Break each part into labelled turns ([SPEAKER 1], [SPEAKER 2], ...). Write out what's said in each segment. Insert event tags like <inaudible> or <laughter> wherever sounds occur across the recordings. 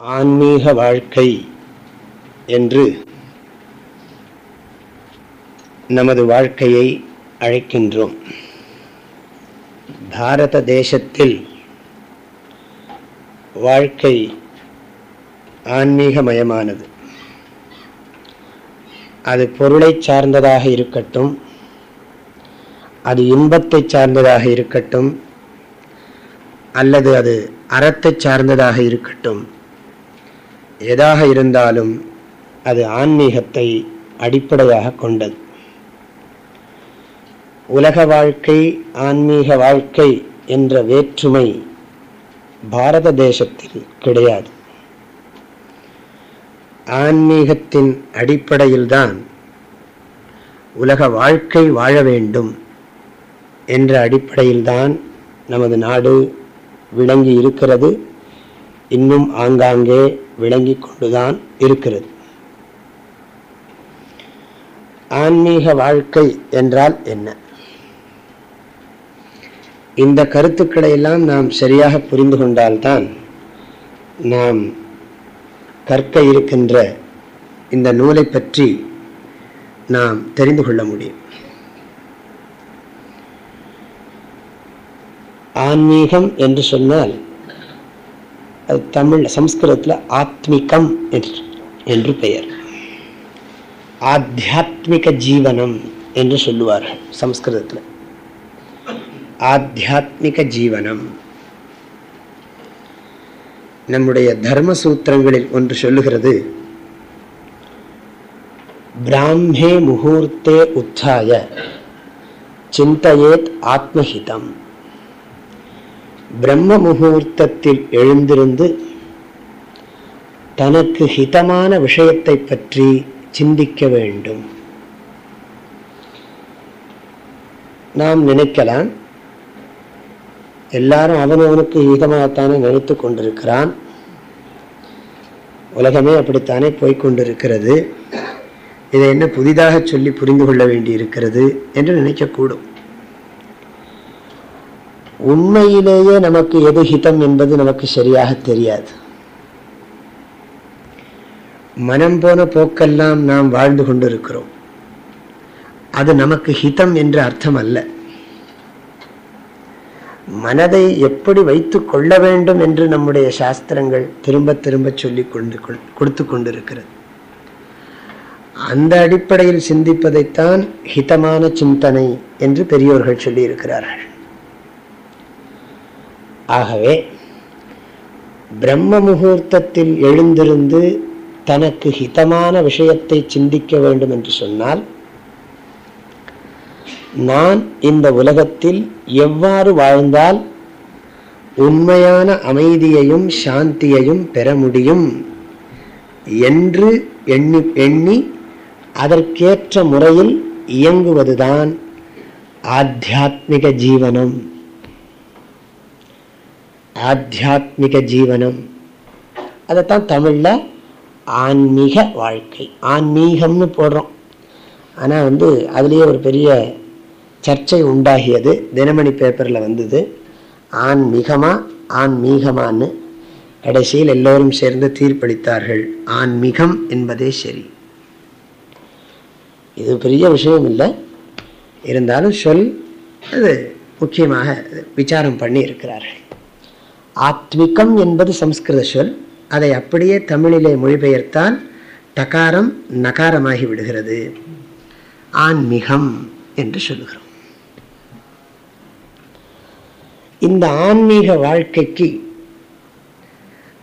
[SPEAKER 1] ஆன்மீக வாழ்க்கை என்று நமது வாழ்க்கையை அழைக்கின்றோம். பாரத தேசத்தில் வாழ்க்கை ஆன்மீகமயமானது. அது பொருளை சார்ந்ததாக இருக்கட்டும் அது இன்பத்தை சார்ந்ததாக இருக்கட்டும் அல்லது அது அறத்தை சார்ந்ததாக இருக்கட்டும் எதாக இருந்தாலும் அது ஆன்மீகத்தை அடிப்படையாக கொண்டது. உலக வாழ்க்கை ஆன்மீக வாழ்க்கை என்ற வேற்றுமை பாரத தேசத்தில் கிடையாது. ஆன்மீகத்தின் அடிப்படையில்தான் உலக வாழ்க்கை வாழ வேண்டும் என்ற அடிப்படையில்தான் நமது நாடு விளங்கி இருக்கிறது இன்னும் ஆங்காங்கே விளங்கி கொண்டுதான் இருக்கிறது. ஆன்மீக வாழ்க்கை என்றால் என்ன? இந்த கருத்துக்களை எல்லாம் நாம் சரியாக புரிந்து கொண்டால்தான் நாம் கற்க இருக்கின்ற இந்த நூலை பற்றி நாம் தெரிந்து கொள்ள முடியும். ஆன்மீகம் என்று சொன்னால் அது தமிழ் சம்ஸ்கிருதத்தில் ஆத்மிகம் என்று பெயர். ஆத்தியாத்மிக ஜீவனம் என்று சொல்லுவார்கள் சம்ஸ்கிருதத்தில். ஆத்தியாத்மிக ஜீவனம். நம்முடைய தர்ம சூத்திரங்களில் ஒன்று சொல்லுகிறது பிராமே முகூர்த்தே உத்தாய சிந்தையேத் ஆத்மஹிதம். பிரம்ம முகூர்த்தத்தில் எழுந்திருந்து தனக்கு ஹிதமான விஷயத்தை பற்றி சிந்திக்க வேண்டும். நாம் நினைக்கலாம் எல்லாரும் அவனவனுக்கு ஹிதமாகத்தானே நினைத்து கொண்டிருக்கிறான். உலகமே அப்படித்தானே போய்கொண்டிருக்கிறது இதை என்ன புதிதாக சொல்லி புரிந்து கொள்ள வேண்டி இருக்கிறது என்று நினைக்கக்கூடும். உண்மையிலேயே நமக்கு எது ஹிதம் என்பது நமக்கு சரியாக தெரியாது. மனம் போன போக்கெல்லாம் நாம் வாழ்ந்து கொண்டிருக்கிறோம். அது நமக்கு ஹிதம் என்ற அர்த்தம் அல்ல மனதை எப்படி வைத்துக் கொள்ள வேண்டும் என்று நம்முடைய சாஸ்திரங்கள் திரும்ப திரும்ப சொல்லி கொண்டு கொடுத்து கொண்டிருக்கிறது. அந்த அடிப்படையில் சிந்திப்பதைத்தான் ஹிதமான சிந்தனை என்று பெரியோர்கள் சொல்லி இருக்கிறார்கள் ஆகவே பிரம்ம முகூர்த்தத்தில் எழுந்திருந்து தனக்கு ஹிதமான விஷயத்தை சிந்திக்க வேண்டும் என்று சொன்னால் நான் இந்த உலகத்தில் எவ்வாறு வாழ்ந்தால் உண்மையான அமைதியையும் சாந்தியையும் பெற முடியும் என்று எண்ணி எண்ணி அதற்கேற்ற முறையில் இயங்குவதுதான் ஆத்தியாத்மிக ஜீவனம். ஆத்தியாத்மிக ஜீவனம் அதைத்தான் தமிழில் ஆன்மீக வாழ்க்கை ஆன்மீகம்னு போடுறோம். ஆனால் வந்து அதுலேயே ஒரு பெரிய சர்ச்சை உண்டாகியது. தினமணி பேப்பரில் வந்தது. ஆன்மீகமா ஆன்மீகமானு கடைசியில் எல்லோரும் சேர்ந்து தீர்ப்பளித்தார்கள். ஆன்மீகம் என்பதே சரி. இது பெரிய விஷயம் இல்லை. இருந்தாலும் சொல் அது முக்கியமாக விசாரம் பண்ணி இருக்கிறார்கள் ஆத்மிகம் என்பது சம்ஸ்கிருத சொல். அதை அப்படியே தமிழிலே மொழிபெயர்த்தால் டகாரம் நகாரமாகி விடுகிறது. ஆன்மீகம் என்று சொல்லுகிறோம். இந்த ஆன்மீக வாழ்க்கைக்கு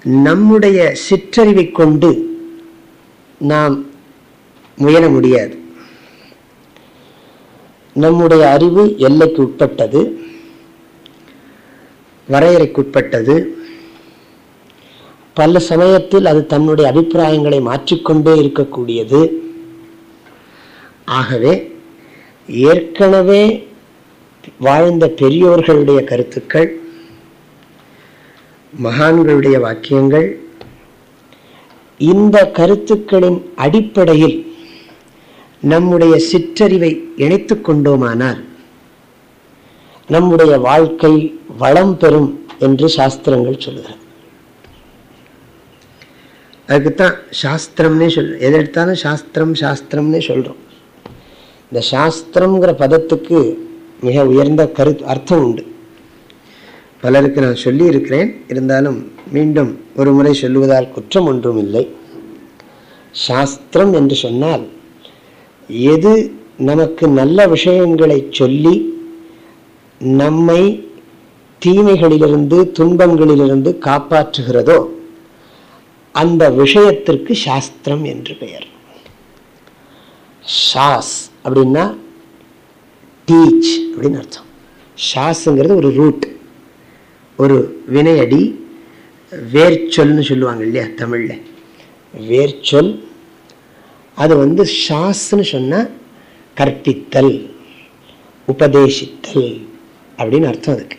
[SPEAKER 1] நம்முடைய சிற்றறிவை கொண்டு நாம் முயல முடியாது. நம்முடைய அறிவு எல்லைக்கு உட்பட்டது. வரையறைக்குட்பட்டது. பல சமயத்தில் அது தன்னுடைய அபிப்பிராயங்களை மாற்றிக்கொண்டே இருக்கக்கூடியது. ஆகவே ஏற்கனவே வாழ்ந்த பெரியோர்களுடைய கருத்துக்கள் மகான்களுடைய வாக்கியங்கள் இந்த கருத்துக்களின் அடிப்படையில் நம்முடைய சிற்றறிவை இணைத்து கொண்டோமானால் நம்முடைய வாழ்க்கை வளம் பெறும் என்று சாஸ்திரங்கள் சொல்லுகிறது அதுக்குத்தான் சாஸ்திரம்னே சொல் எதை எடுத்தாலும் சாஸ்திரம் சாஸ்திரம்னே சொல்கிறோம் இந்த சாஸ்திரம்ங்கிற பதத்துக்கு மிக உயர்ந்த கரு அர்த்தம் உண்டு. பலருக்கு நான் சொல்லி இருக்கிறேன் இருந்தாலும் மீண்டும் ஒரு முறை சொல்லுவதால் குற்றம் ஒன்றும் இல்லை. சாஸ்திரம் என்று சொன்னால் எது நமக்கு நல்ல விஷயங்களை சொல்லி நம்மை தீமைகளிலிருந்து துன்பங்களிலிருந்து காப்பாற்றுகிறதோ அந்த விஷயத்திற்கு சாஸ்திரம் என்று பெயர். ஷாஸ் அப்படின்னா டீச் அப்படின்னு அர்த்தம். ஷாஸுங்கிறது ஒரு ரூட் ஒரு வினையடி வேர்ச்சொல்னு சொல்லுவாங்க இல்லையா தமிழில். வேர்ச்சொல் அது வந்து ஷாஸ்ன்னு சொன்னால் கற்பித்தல் உபதேசித்தல். அப்படின்னு அர்த்தம் அதுக்கு.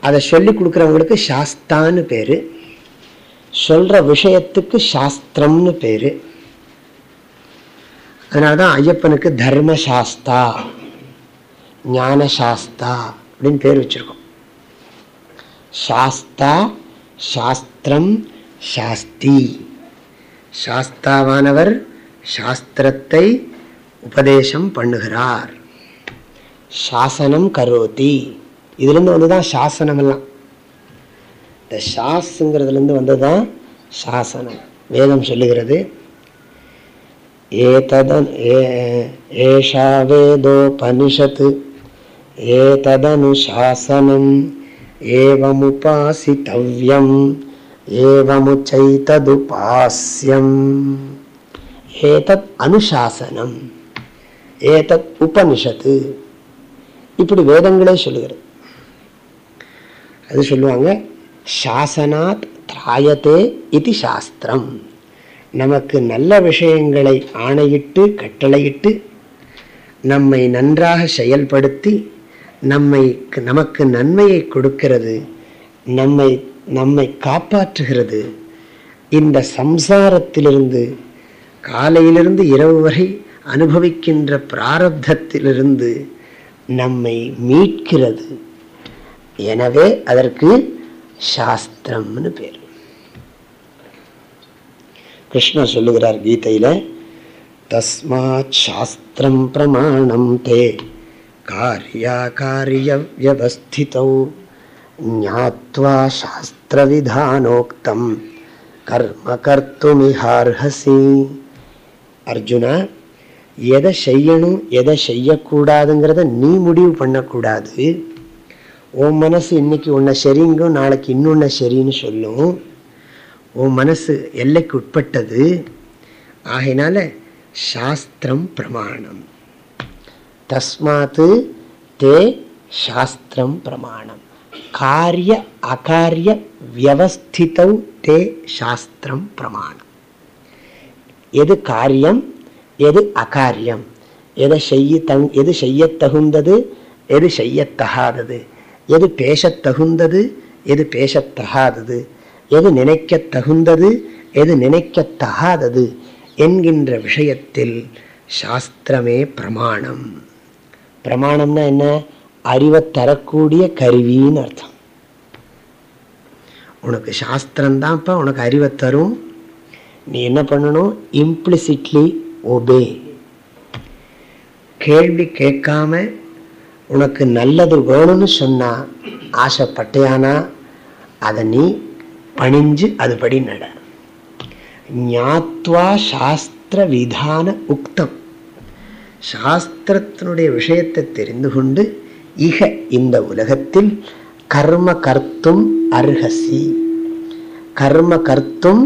[SPEAKER 1] அதை சொல்லி கொடுக்குறவங்களுக்கு சாஸ்தான்னு பேர். சொல்கிற விஷயத்துக்கு சாஸ்திரம்னு பேர். அதனால தான் ஐயப்பனுக்கு தர்மசாஸ்தா ஞான சாஸ்தா அப்படின்னு பேர் வச்சுருக்கோம். சாஸ்தா சாஸ்திரம் சாஸ்தி. சாஸ்தாவானவர் சாஸ்திரத்தை உபதேசம் பண்ணுகிறார். சாசனம் கரோதி. இதுலேருந்து வந்து தான் சாசனம் எல்லாம் இந்த ஷாஸுங்கிறதுலேருந்து வந்தது தான் சாசனம். வேதம் சொல்லுகிறது ஏததன் ஏஷா வேதோபனிஷத் ஏததனுசாசனம் ஏவமுபாசித்தவ்யம் ஏவமுச்சைததுபாஸ்யம் ஏதத் அனுசாசனம் ஏதத் உபனிஷத்து. இப்படி வேதங்களே சொல்லுகிறது. அது சொல்லுவாங்க சாசனாத் திராயத்தே இது சாஸ்திரம். நமக்கு நல்ல விஷயங்களை ஆணையிட்டு கட்டளையிட்டு நம்மை நன்றாக செயல்படுத்தி நம்மை நமக்கு நன்மையை கொடுக்கிறது நம்மை நம்மை காப்பாற்றுகிறது. இந்த சம்சாரத்திலிருந்து காலையிலிருந்து இரவு வரை அனுபவிக்கின்ற பிராரப்தத்திலிருந்து நம்மை மீட்கிறது. எனவே அதற்கு சாஸ்திரம்னு பேர். கிருஷ்ணர் சொல்லுகிறார் கீதையில தஸ்மாத் சாஸ்திரம் பிரமாணம் தே காரியாகாரிய வியவஸ்திதௌ ஞாத்வா சாஸ்திரவிதானோக்தம் கர்ம கர்த்துமிஹார்ஹசி. அர்ஜுனா எதை செய்யணும் எதை செய்யக்கூடாதுங்கிறத நீ முடிவு பண்ணக்கூடாது. உன் மனசு இன்னைக்கு உன்னை சரிங்கும் நாளைக்கு இன்னொன்ன சரின்னு சொல்லும். உன் மனசு எல்லைக்கு உட்பட்டது. ஆகையினால சாஸ்திரம் பிரமாணம். தஸ்மாத்து தே சாஸ்திரம் பிரமாணம். காரிய அகாரிய வியவஸ்திதௌ தே சாஸ்திரம் பிரமாணம். எது காரியம்? எது அகாரியம்? எதை செய்ய தங் எது செய்ய தகுந்தது? எது செய்யத்தகாதது எது பேசத் தகுந்தது? எது பேசத்தகாதது எது நினைக்க தகுந்தது? எது நினைக்கத்தகாதது என்கின்ற விஷயத்தில் சாஸ்திரமே பிரமாணம். பிரமாணம்னா என்ன? அறிவை தரக்கூடிய கருவின்னு அர்த்தம். உனக்கு சாஸ்திரம்தான்ப்பா உனக்கு அறிவை தரும். நீ என்ன பண்ணணும்? இம்ப்ளிசிட்லி ஒபே கேள்வி கேட்காம உனக்கு நல்லது வேணும்னு சொன்னா ஆசைப்பட்டையானா அதை நீ பணிஞ்சு அதுபடி நட. ஞாத்வா சாஸ்திர விதான உக்தம். சாஸ்திரத்தினுடைய விஷயத்தை தெரிந்து கொண்டு இக இந்த உலகத்தில் கர்ம கர்த்தும் அர்ஹசி கர்ம கர்த்தும்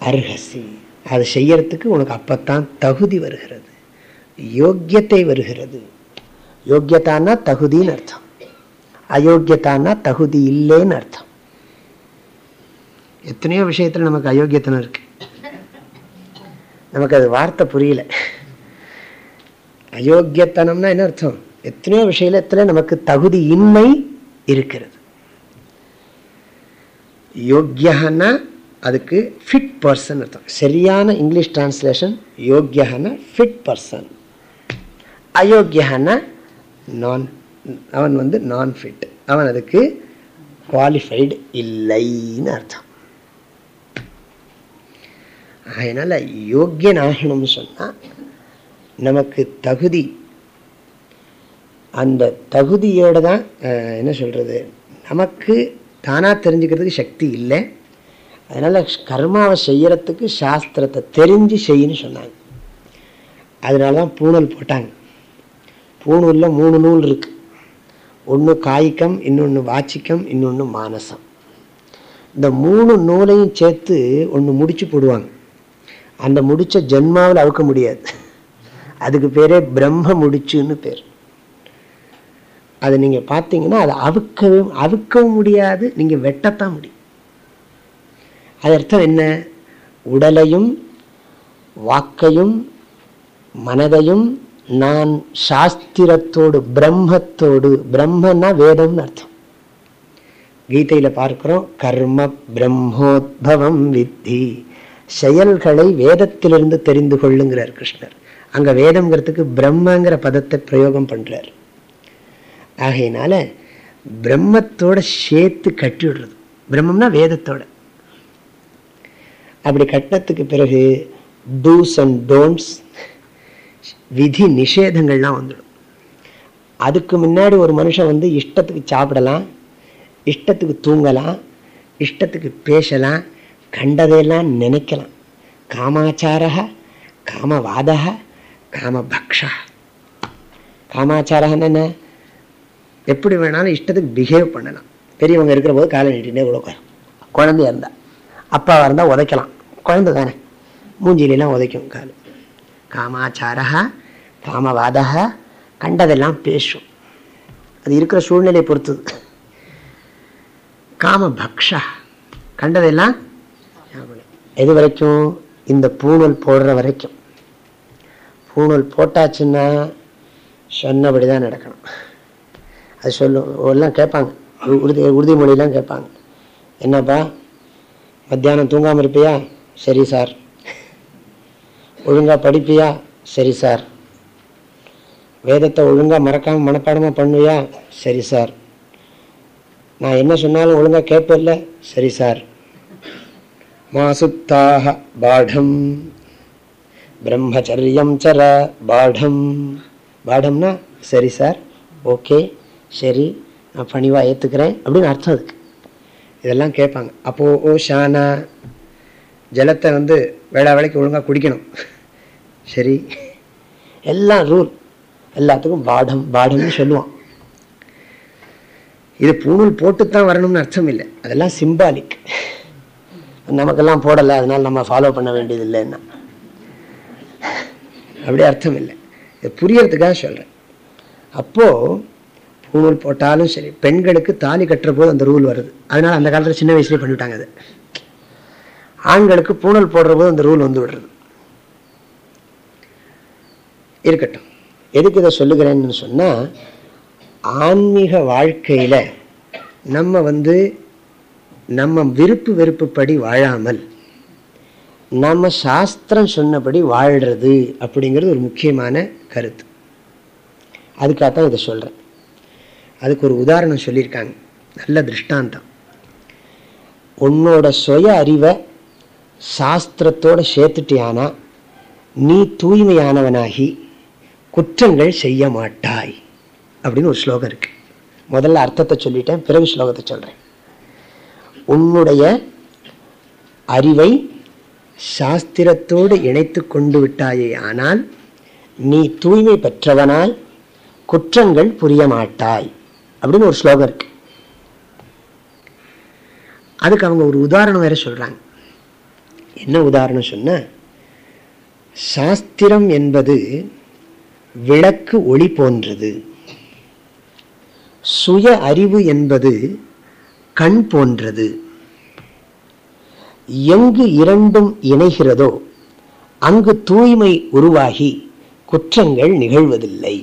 [SPEAKER 1] அர்ஹசி அது செய்யறதுக்கு உனக்கு அப்பத்தான் தகுதி வருகிறது. யோக்கியத்தை வருகிறது. யோக்கியத்தானா தகுதின்னு அர்த்தம். அயோக்கியத்தானா தகுதி இல்லைன்னு அர்த்தம். எத்தனையோ விஷயத்துல நமக்கு அயோக்கியத்தனம் இருக்கு. நமக்கு அது வார்த்தை புரியல. அயோக்கியத்தனம்னா என்ன அர்த்தம்? எத்தனையோ விஷயத்துல நமக்கு தகுதி இன்மை இருக்கிறது. யோக்கியன்னா அதுக்கு ஃபிட் பர்சன் அர்த்தம். சரியான இங்கிலீஷ் டிரான்ஸ்லேஷன் யோக்கியன்னா ஃபிட் பர்சன் அயோக்கியன்னா நான் அவன் வந்து நான் ஃபிட் அவன் அதுக்கு குவாலிஃபைடு இல்லைன்னு அர்த்தம். அதனால் யோக்கியன் ஆகணும்னு சொன்னால் நமக்கு தகுதி. அந்த தகுதியோட தான் என்ன சொல்கிறது நமக்கு தானாக தெரிஞ்சுக்கிறதுக்கு சக்தி இல்லை. அதனால் கர்மாவை செய்கிறத்துக்கு சாஸ்திரத்தை தெரிஞ்சு செய்யன்னு சொன்னாங்க. அதனால தான் பூணல் போட்டாங்க. பூணூலில் மூணு நூல் இருக்குது ஒன்று காய்க்கம் இன்னொன்று வாச்சிக்கம் இன்னொன்று மானசம். இந்த மூணு நூலையும் சேர்த்து ஒன்று முடிச்சு போடுவாங்க. அந்த முடித்த ஜென்மாவில் அவுக்க முடியாது. அதுக்கு பேரே பிரம்ம முடிச்சுன்னு பேர். அதை நீங்கள் பார்த்தீங்கன்னா அதை அவுக்கவே அவுக்கவும் முடியாது நீங்கள் வெட்டத்தான் முடியும். அது அர்த்தம் என்ன? உடலையும் வாக்கையும் மனதையும் நான் சாஸ்திரத்தோடு பிரம்மத்தோடு பிரம்மன்னா வேதம்னு அர்த்தம். கீதையில் பார்க்கிறோம் கர்ம பிரம்மோத்பவம் வித்தி. செயல்களை வேதத்திலிருந்து தெரிந்து கொள்ளுங்கிறார் கிருஷ்ணர். அங்கே வேதம்ங்கிறதுக்கு பிரம்மங்கிற பதத்தை பிரயோகம் பண்ணுறார் ஆகையினால பிரம்மத்தோட சேர்த்து கட்டி விடுறது. பிரம்மம்னா வேதத்தோட. அப்படி கட்டினத்துக்கு பிறகு டூஸ் அண்ட் டோன்ட்ஸ் விதி நிஷேதங்கள்லாம் வந்துடும். அதுக்கு முன்னாடி ஒரு மனுஷன் வந்து இஷ்டத்துக்கு சாப்பிடலாம் இஷ்டத்துக்கு தூங்கலாம் இஷ்டத்துக்கு பேசலாம் கண்டதையெல்லாம் நினைக்கலாம். காமாச்சாரா காமவாதா காமபக்ஷா. காமாச்சாரன்னு என்ன? எப்படி வேணாலும் இஷ்டத்துக்கு பிஹேவ் பண்ணலாம். பெரியவங்க இருக்கிற போது காலை நீட்டினே கூட உட்காரும். குழந்தையா இருந்தா. அப்பாவாக இருந்தால் உதைக்கலாம். குழந்தை தானே. மூஞ்சிலாம் உதைக்கும் கால். காமாச்சாரா காமவாதா கண்டதெல்லாம் பேசும். அது இருக்கிற சூழ்நிலையை பொறுத்தது. காம பக்ஷா கண்டதெல்லாம் எது வரைக்கும்? இந்த பூணூல் போடுற வரைக்கும். பூணூல் போட்டாச்சுன்னா சொன்னபடி தான் நடக்கணும். அது சொல்லும் எல்லாம் கேட்பாங்க. உறுதி உறுதிமொழியெல்லாம் கேட்பாங்க. என்னப்பா? மத்தியானம் தூங்காமல் இருப்பியா? சரி சார் ஒழுங்காக படிப்பியா? சரி சார் வேதத்தை ஒழுங்காக மறக்காமல் மனப்பாடமாக பண்ணுவியா? சரி சார் நான் என்ன சொன்னாலும் ஒழுங்காக கேட்பில்ல சரி சார் மாசுத்தாக பாடம். பிரம்மச்சரியம் சர பாடம். பாடம்னா சரி சார் ஓகே சரி. நான் பணிவாக ஏற்றுக்கிறேன் அப்படின்னு அர்த்தம் அதுக்கு. இதெல்லாம் கேட்பாங்க. அப்போது ஓ ஷானா ஜலத்தை வந்து வேளா வேலைக்கு ஒழுங்காக குடிக்கணும். சரி. எல்லாம் ரூல் எல்லாத்துக்கும் பாடம் பாடம்னு சொல்லுவான். இது பூணூல் போட்டுத்தான் வரணும்னு அர்த்தம் இல்லை. அதெல்லாம் சிம்பாலிக் நமக்கெல்லாம் போடலை அதனால் நம்ம ஃபாலோ பண்ண வேண்டியது இல்லைன்னா. அப்படி அர்த்தம் இல்லை. இது புரியறதுக்காக சொல்கிறேன் அப்போது பூணூல் போட்டாலும் சரி பெண்களுக்கு தாலி கட்டுற போது அந்த ரூல் வருது. அதனால் அந்த காலத்தில் சின்ன வயசுலேயே பண்ணிவிட்டாங்க அது. ஆண்களுக்கு பூணல் போடுற போது அந்த ரூல் வந்து விடுறது. இருக்கட்டும். எதுக்கு இதை சொல்லுகிறேன்னு சொன்னால் ஆன்மீக வாழ்க்கையில் நம்ம வந்து நம்ம விருப்பு வெறுப்புப்படி வாழாமல் நம்ம சாஸ்திரம் சொன்னபடி வாழ்கிறது அப்படிங்கிறது ஒரு முக்கியமான கருத்து. அதுக்காகத்தான் இதை சொல்கிறேன் அதுக்கு ஒரு உதாரணம் சொல்லியிருக்காங்க. நல்ல திருஷ்டாந்தம். உன்னோட சுய அறிவை சாஸ்திரத்தோடு சேர்த்துட்டியானா நீ தூய்மையானவனாகி குற்றங்கள் செய்ய மாட்டாய். அப்படின்னு ஒரு ஸ்லோகம் இருக்கு. முதல்ல அர்த்தத்தை சொல்லிட்டேன் பிறகு ஸ்லோகத்தை சொல்கிறேன் உன்னுடைய அறிவை சாஸ்திரத்தோடு இணைத்து கொண்டு விட்டாயே ஆனால் நீ தூய்மை பெற்றவனால் குற்றங்கள் புரிய மாட்டாய். அப்படின்னு ஒரு ஸ்லோகம் இருக்கு. அதுக்கு அவங்க ஒரு உதாரணம் வேற சொல்றாங்க. என்ன உதாரணம் சொன்ன சாஸ்திரம் என்பது விளக்கு ஒளி போன்றது. சுய அறிவு என்பது கண் போன்றது. எங்கு இரண்டும் இணைகிறதோ அங்கு தூய்மை உருவாகி குற்றங்கள் நிகழ்வதில்லை.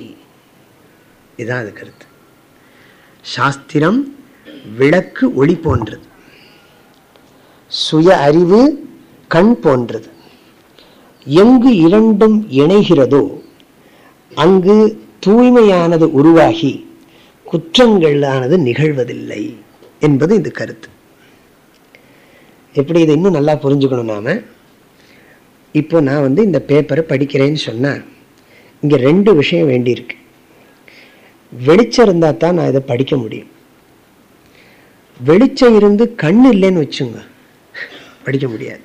[SPEAKER 1] இதுதான் அது கருத்து சாஸ்திரம் விளக்கு ஒளி போன்றது. சுய அறிவு கண் போன்றது. எங்கு இரண்டும் இணைகிறதோ அங்கு தூய்மையானது உருவாகி குற்றங்களானது நிகழ்வதில்லை என்பது இந்த கருத்து. எப்படி இதை இன்னும் நல்லா புரிஞ்சுக்கணும் நாம? இப்போ நான் வந்து இந்த பேப்பரை படிக்கிறேன்னு சொன்னேன் இங்கே ரெண்டு விஷயம் வேண்டியிருக்கு. வெளிச்சம் இருந்தால் தான் நான் இதை படிக்க முடியும். வெளிச்சம் இருந்து கண் இல்லைன்னு வச்சுங்க படிக்க முடியாது.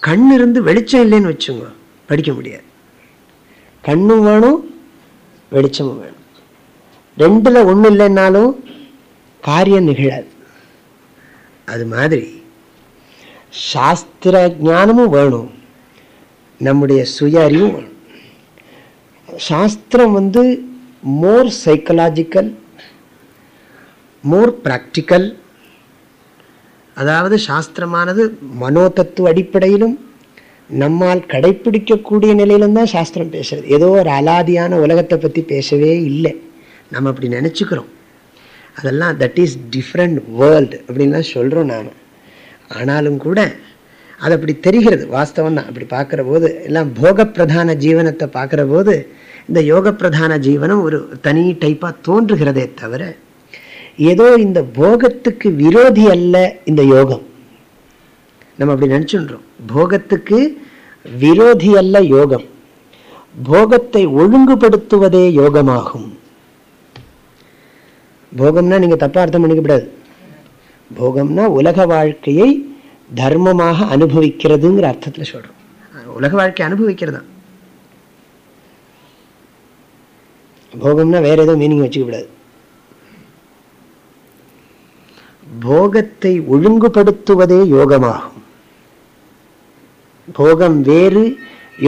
[SPEAKER 1] கண் இருந்து வெளிச்சம் இல்லைன்னு வச்சுங்க படிக்க முடியாது. கண்ணும் வேணும் வெளிச்சமும் வேணும். ரெண்டுல ஒன்றும் இல்லைன்னாலும் காரியம் நிகழாது. அது மாதிரி சாஸ்திர ஞானமும் வேணும் நம்முடைய சுய அறிவும் வேணும். சாஸ்திரம் வந்து மோர் சைக்கலாஜிக்கல் மோர் ப்ராக்டிக்கல் அதாவது சாஸ்திரமானது மனோதத்துவ அடிப்படையிலும் நம்மால் கடைப்பிடிக்கக்கூடிய நிலையிலும் தான் சாஸ்திரம் பேசுறது. ஏதோ ஒரு அலாதியான உலகத்தை பற்றி பேசவே இல்லை. நம்ம அப்படி நினச்சிக்கிறோம். அதெல்லாம் தட் இஸ் டிஃப்ரெண்ட் வேர்ல்டு அப்படின்லாம் சொல்கிறோம் நாம். ஆனாலும் கூட அது அப்படி தெரிகிறது. வாஸ்தவம் தான் அப்படி பார்க்குற போது எல்லாம் போகப்பிரதான ஜீவனத்தை பார்க்குற போது இந்த யோக பிரதான ஜீவனம் ஒரு தனி டைப்பாக தோன்றுகிறதே தவிர ஏதோ இந்த போகத்துக்கு விரோதி அல்ல இந்த யோகம். நம்ம அப்படி நினச்சுன்றோம். போகத்துக்கு விரோதி அல்ல யோகம். போகத்தை ஒழுங்குபடுத்துவதே யோகமாகும். போகம்னா நீங்கள் தப்பாக அர்த்தம் பண்ணிக்கப்படாது. போகம்னா உலக வாழ்க்கையை தர்மமாக அனுபவிக்கிறதுங்கிற அர்த்தத்தில் சொல்கிறோம் உலக வாழ்க்கை அனுபவிக்கிறதான் தான் போகம்னா வேற ஏதோ மீனிங் வச்சுக்கப்படாது. போகத்தை ஒழுங்குபடுத்துவதே யோகமாகும். போகம் வேறு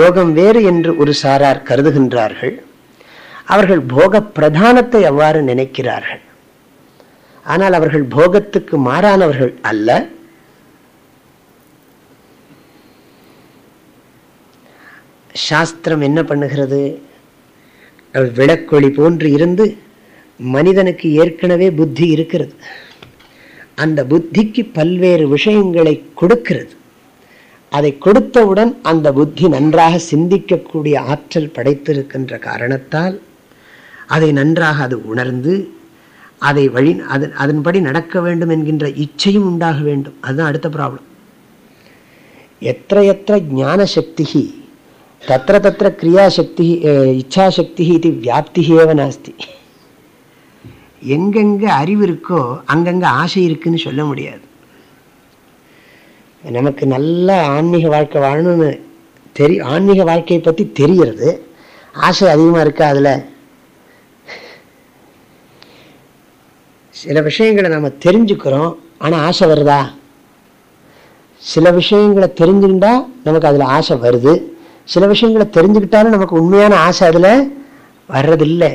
[SPEAKER 1] யோகம் வேறு என்று ஒரு சாரார் கருதுகின்றார்கள். அவர்கள் போக பிரதானத்தை அவ்வாறு நினைக்கிறார்கள். ஆனால் அவர்கள் போகத்துக்கு மாறானவர்கள் அல்ல. சாஸ்திரம் என்ன பண்ணுகிறது? விளக்கொளி போன்று இருந்து மனிதனுக்கு ஏற்கனவே புத்தி இருக்கிறது. அந்த புத்திக்கு பல்வேறு விஷயங்களை கொடுக்கிறது. அதை கொடுத்தவுடன் அந்த புத்தி நன்றாக சிந்திக்கக்கூடிய ஆற்றல் படைத்திருக்கின்ற காரணத்தால் அதை நன்றாக அது உணர்ந்து அதை வழி அதன் அதன்படி நடக்க வேண்டும் என்கின்ற இச்சையும் உண்டாக வேண்டும். அதுதான் அடுத்த ப்ராப்ளம் எத்த எத்த ஞான தத்திர தத்திர கிரியாசக்தி இச்சாசக்தி இது வியாப்தி ஏவ நாஸ்தி எங்கெங்க அறிவு இருக்கோ அங்கங்க ஆசை இருக்குன்னு சொல்ல முடியாது. நமக்கு நல்ல ஆன்மீக வாழ்க்கை வாழணும்னு தெரி ஆன்மீக வாழ்க்கையை பற்றி தெரிகிறது. ஆசை அதிகமாக இருக்கா அதில்? சில விஷயங்களை நம்ம தெரிஞ்சுக்கிறோம் ஆனால் ஆசை வருதா? சில விஷயங்களை தெரிஞ்சுக்கிட்டா நமக்கு அதில் ஆசை வருது. சில விஷயங்களை தெரிஞ்சுக்கிட்டாலும் நமக்கு உண்மையான ஆசை அதில் வர்றதில்லை.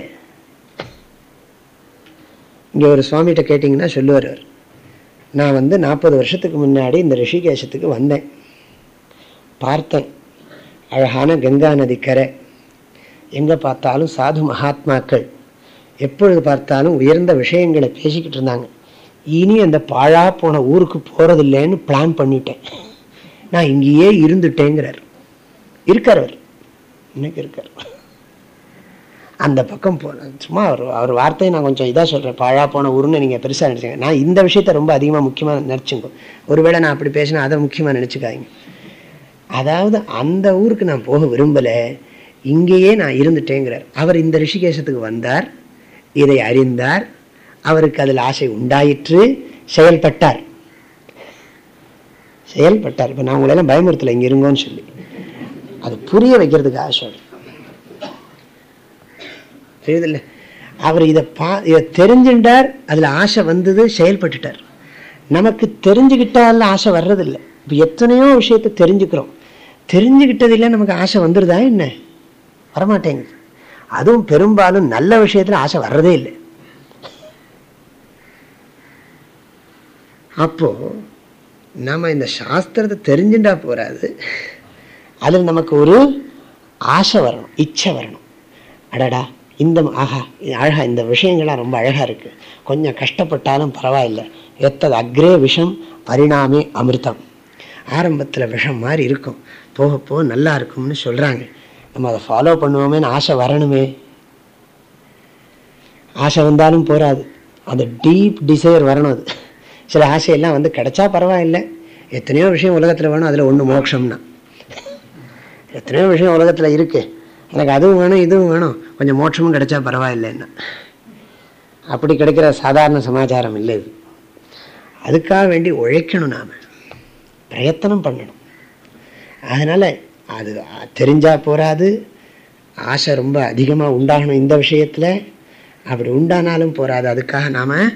[SPEAKER 1] இங்கே ஒரு சுவாமிகிட்ட கேட்டிங்கன்னா சொல்லுவார் அவர். நான் வந்து நாற்பது வருஷத்துக்கு முன்னாடி இந்த ரிஷிகேஷத்துக்கு வந்தேன். பார்த்தேன். அழகான கங்கா நதி கரை. எங்கே பார்த்தாலும் சாது மகாத்மாக்கள். எப்பொழுது பார்த்தாலும் உயர்ந்த விஷயங்களை பேசிக்கிட்டு இருந்தாங்க. இனி அந்த பாழா போன ஊருக்கு போகிறதில்லைன்னு பிளான் பண்ணிட்டேன். நான் இங்கேயே இருந்துட்டேங்கிறார். இருக்கார் அவர். இன்னைக்கு இருக்கார். அந்த பக்கம் போன சும்மா அவர் அவர் வார்த்தையை நான் கொஞ்சம் இதாக சொல்கிறேன் பாழா போன ஊருன்னு நீங்கள் பெருசாக நினச்சிங்க நான் இந்த விஷயத்த ரொம்ப அதிகமாக முக்கியமாக நினச்சிங்க ஒருவேளை நான் அப்படி பேசினா அதை முக்கியமாக நினச்சிக்காதீங்க. அதாவது அந்த ஊருக்கு நான் போக விரும்பலை. இங்கேயே நான் இருந்துட்டேங்கிறார். அவர் இந்த ரிஷிகேஷத்துக்கு வந்தார். இதை அறிந்தார். அவருக்கு அதில் ஆசை உண்டாயிற்று. செயல்பட்டார். செயல்பட்டார். இப்போ நான் உங்களெல்லாம் பயமுறுத்தலை. இங்கே இருங்கோன்னு சொல்லி. அது புரிய வைக்கிறதுக்கு ஆசை புரியுதில்ல? அவர் இதை பா இதை தெரிஞ்சுட்டார் அதில் ஆசை வந்தது செயல்பட்டுட்டார். நமக்கு தெரிஞ்சுக்கிட்டால ஆசை வர்றதில்லை. இப்போ எத்தனையோ விஷயத்தை தெரிஞ்சுக்கிறோம். தெரிஞ்சுக்கிட்டதில்லை நமக்கு ஆசை வந்துடுதா என்ன? வரமாட்டேங்குது. அதுவும் பெரும்பாலும் நல்ல விஷயத்தில் ஆசை வர்றதே இல்லை. அப்போ நம்ம இந்த சாஸ்திரத்தை தெரிஞ்சுட்டா போகாது அதில் நமக்கு ஒரு ஆசை வரணும் இச்சை வரணும். அடடா இந்த ஆஹா அழகா இந்த விஷயங்கள்லாம் ரொம்ப அழகாக இருக்குது கொஞ்சம் கஷ்டப்பட்டாலும் பரவாயில்லை. எத்தது அக்ரே விஷம் பரிணாமே அமிர்தம். ஆரம்பத்தில் விஷம் மாதிரி இருக்கும். போக போக நல்லா இருக்கும்னு சொல்கிறாங்க நம்ம அதை ஃபாலோ பண்ணுவோமேனு ஆசை வரணுமே. ஆசை வந்தாலும் போகாது அந்த டீப் டிசைர் வரணும் அது. சில ஆசையெல்லாம் வந்து கிடைச்சா பரவாயில்லை. எத்தனையோ விஷயம் உலகத்தில் வேணும் அதில் ஒன்று மோட்சம்னா. எத்தனையோ விஷயம் உலகத்தில் இருக்கு. எனக்கு அதுவும் வேணும் இதுவும் வேணும். கொஞ்சம் மோட்சமும் கிடைச்சா பரவாயில்லைன்னா அப்படி கிடைக்கிற சாதாரண சமாச்சாரம் இல்லை இது. அதுக்காக வேண்டி உழைக்கணும் நாம். பிரயத்தனம் பண்ணணும். அதனால் அது தெரிஞ்சால் போராது ஆசை ரொம்ப அதிகமாக உண்டாகணும் இந்த விஷயத்தில். அப்படி உண்டானாலும் போராது அதுக்காக நாம்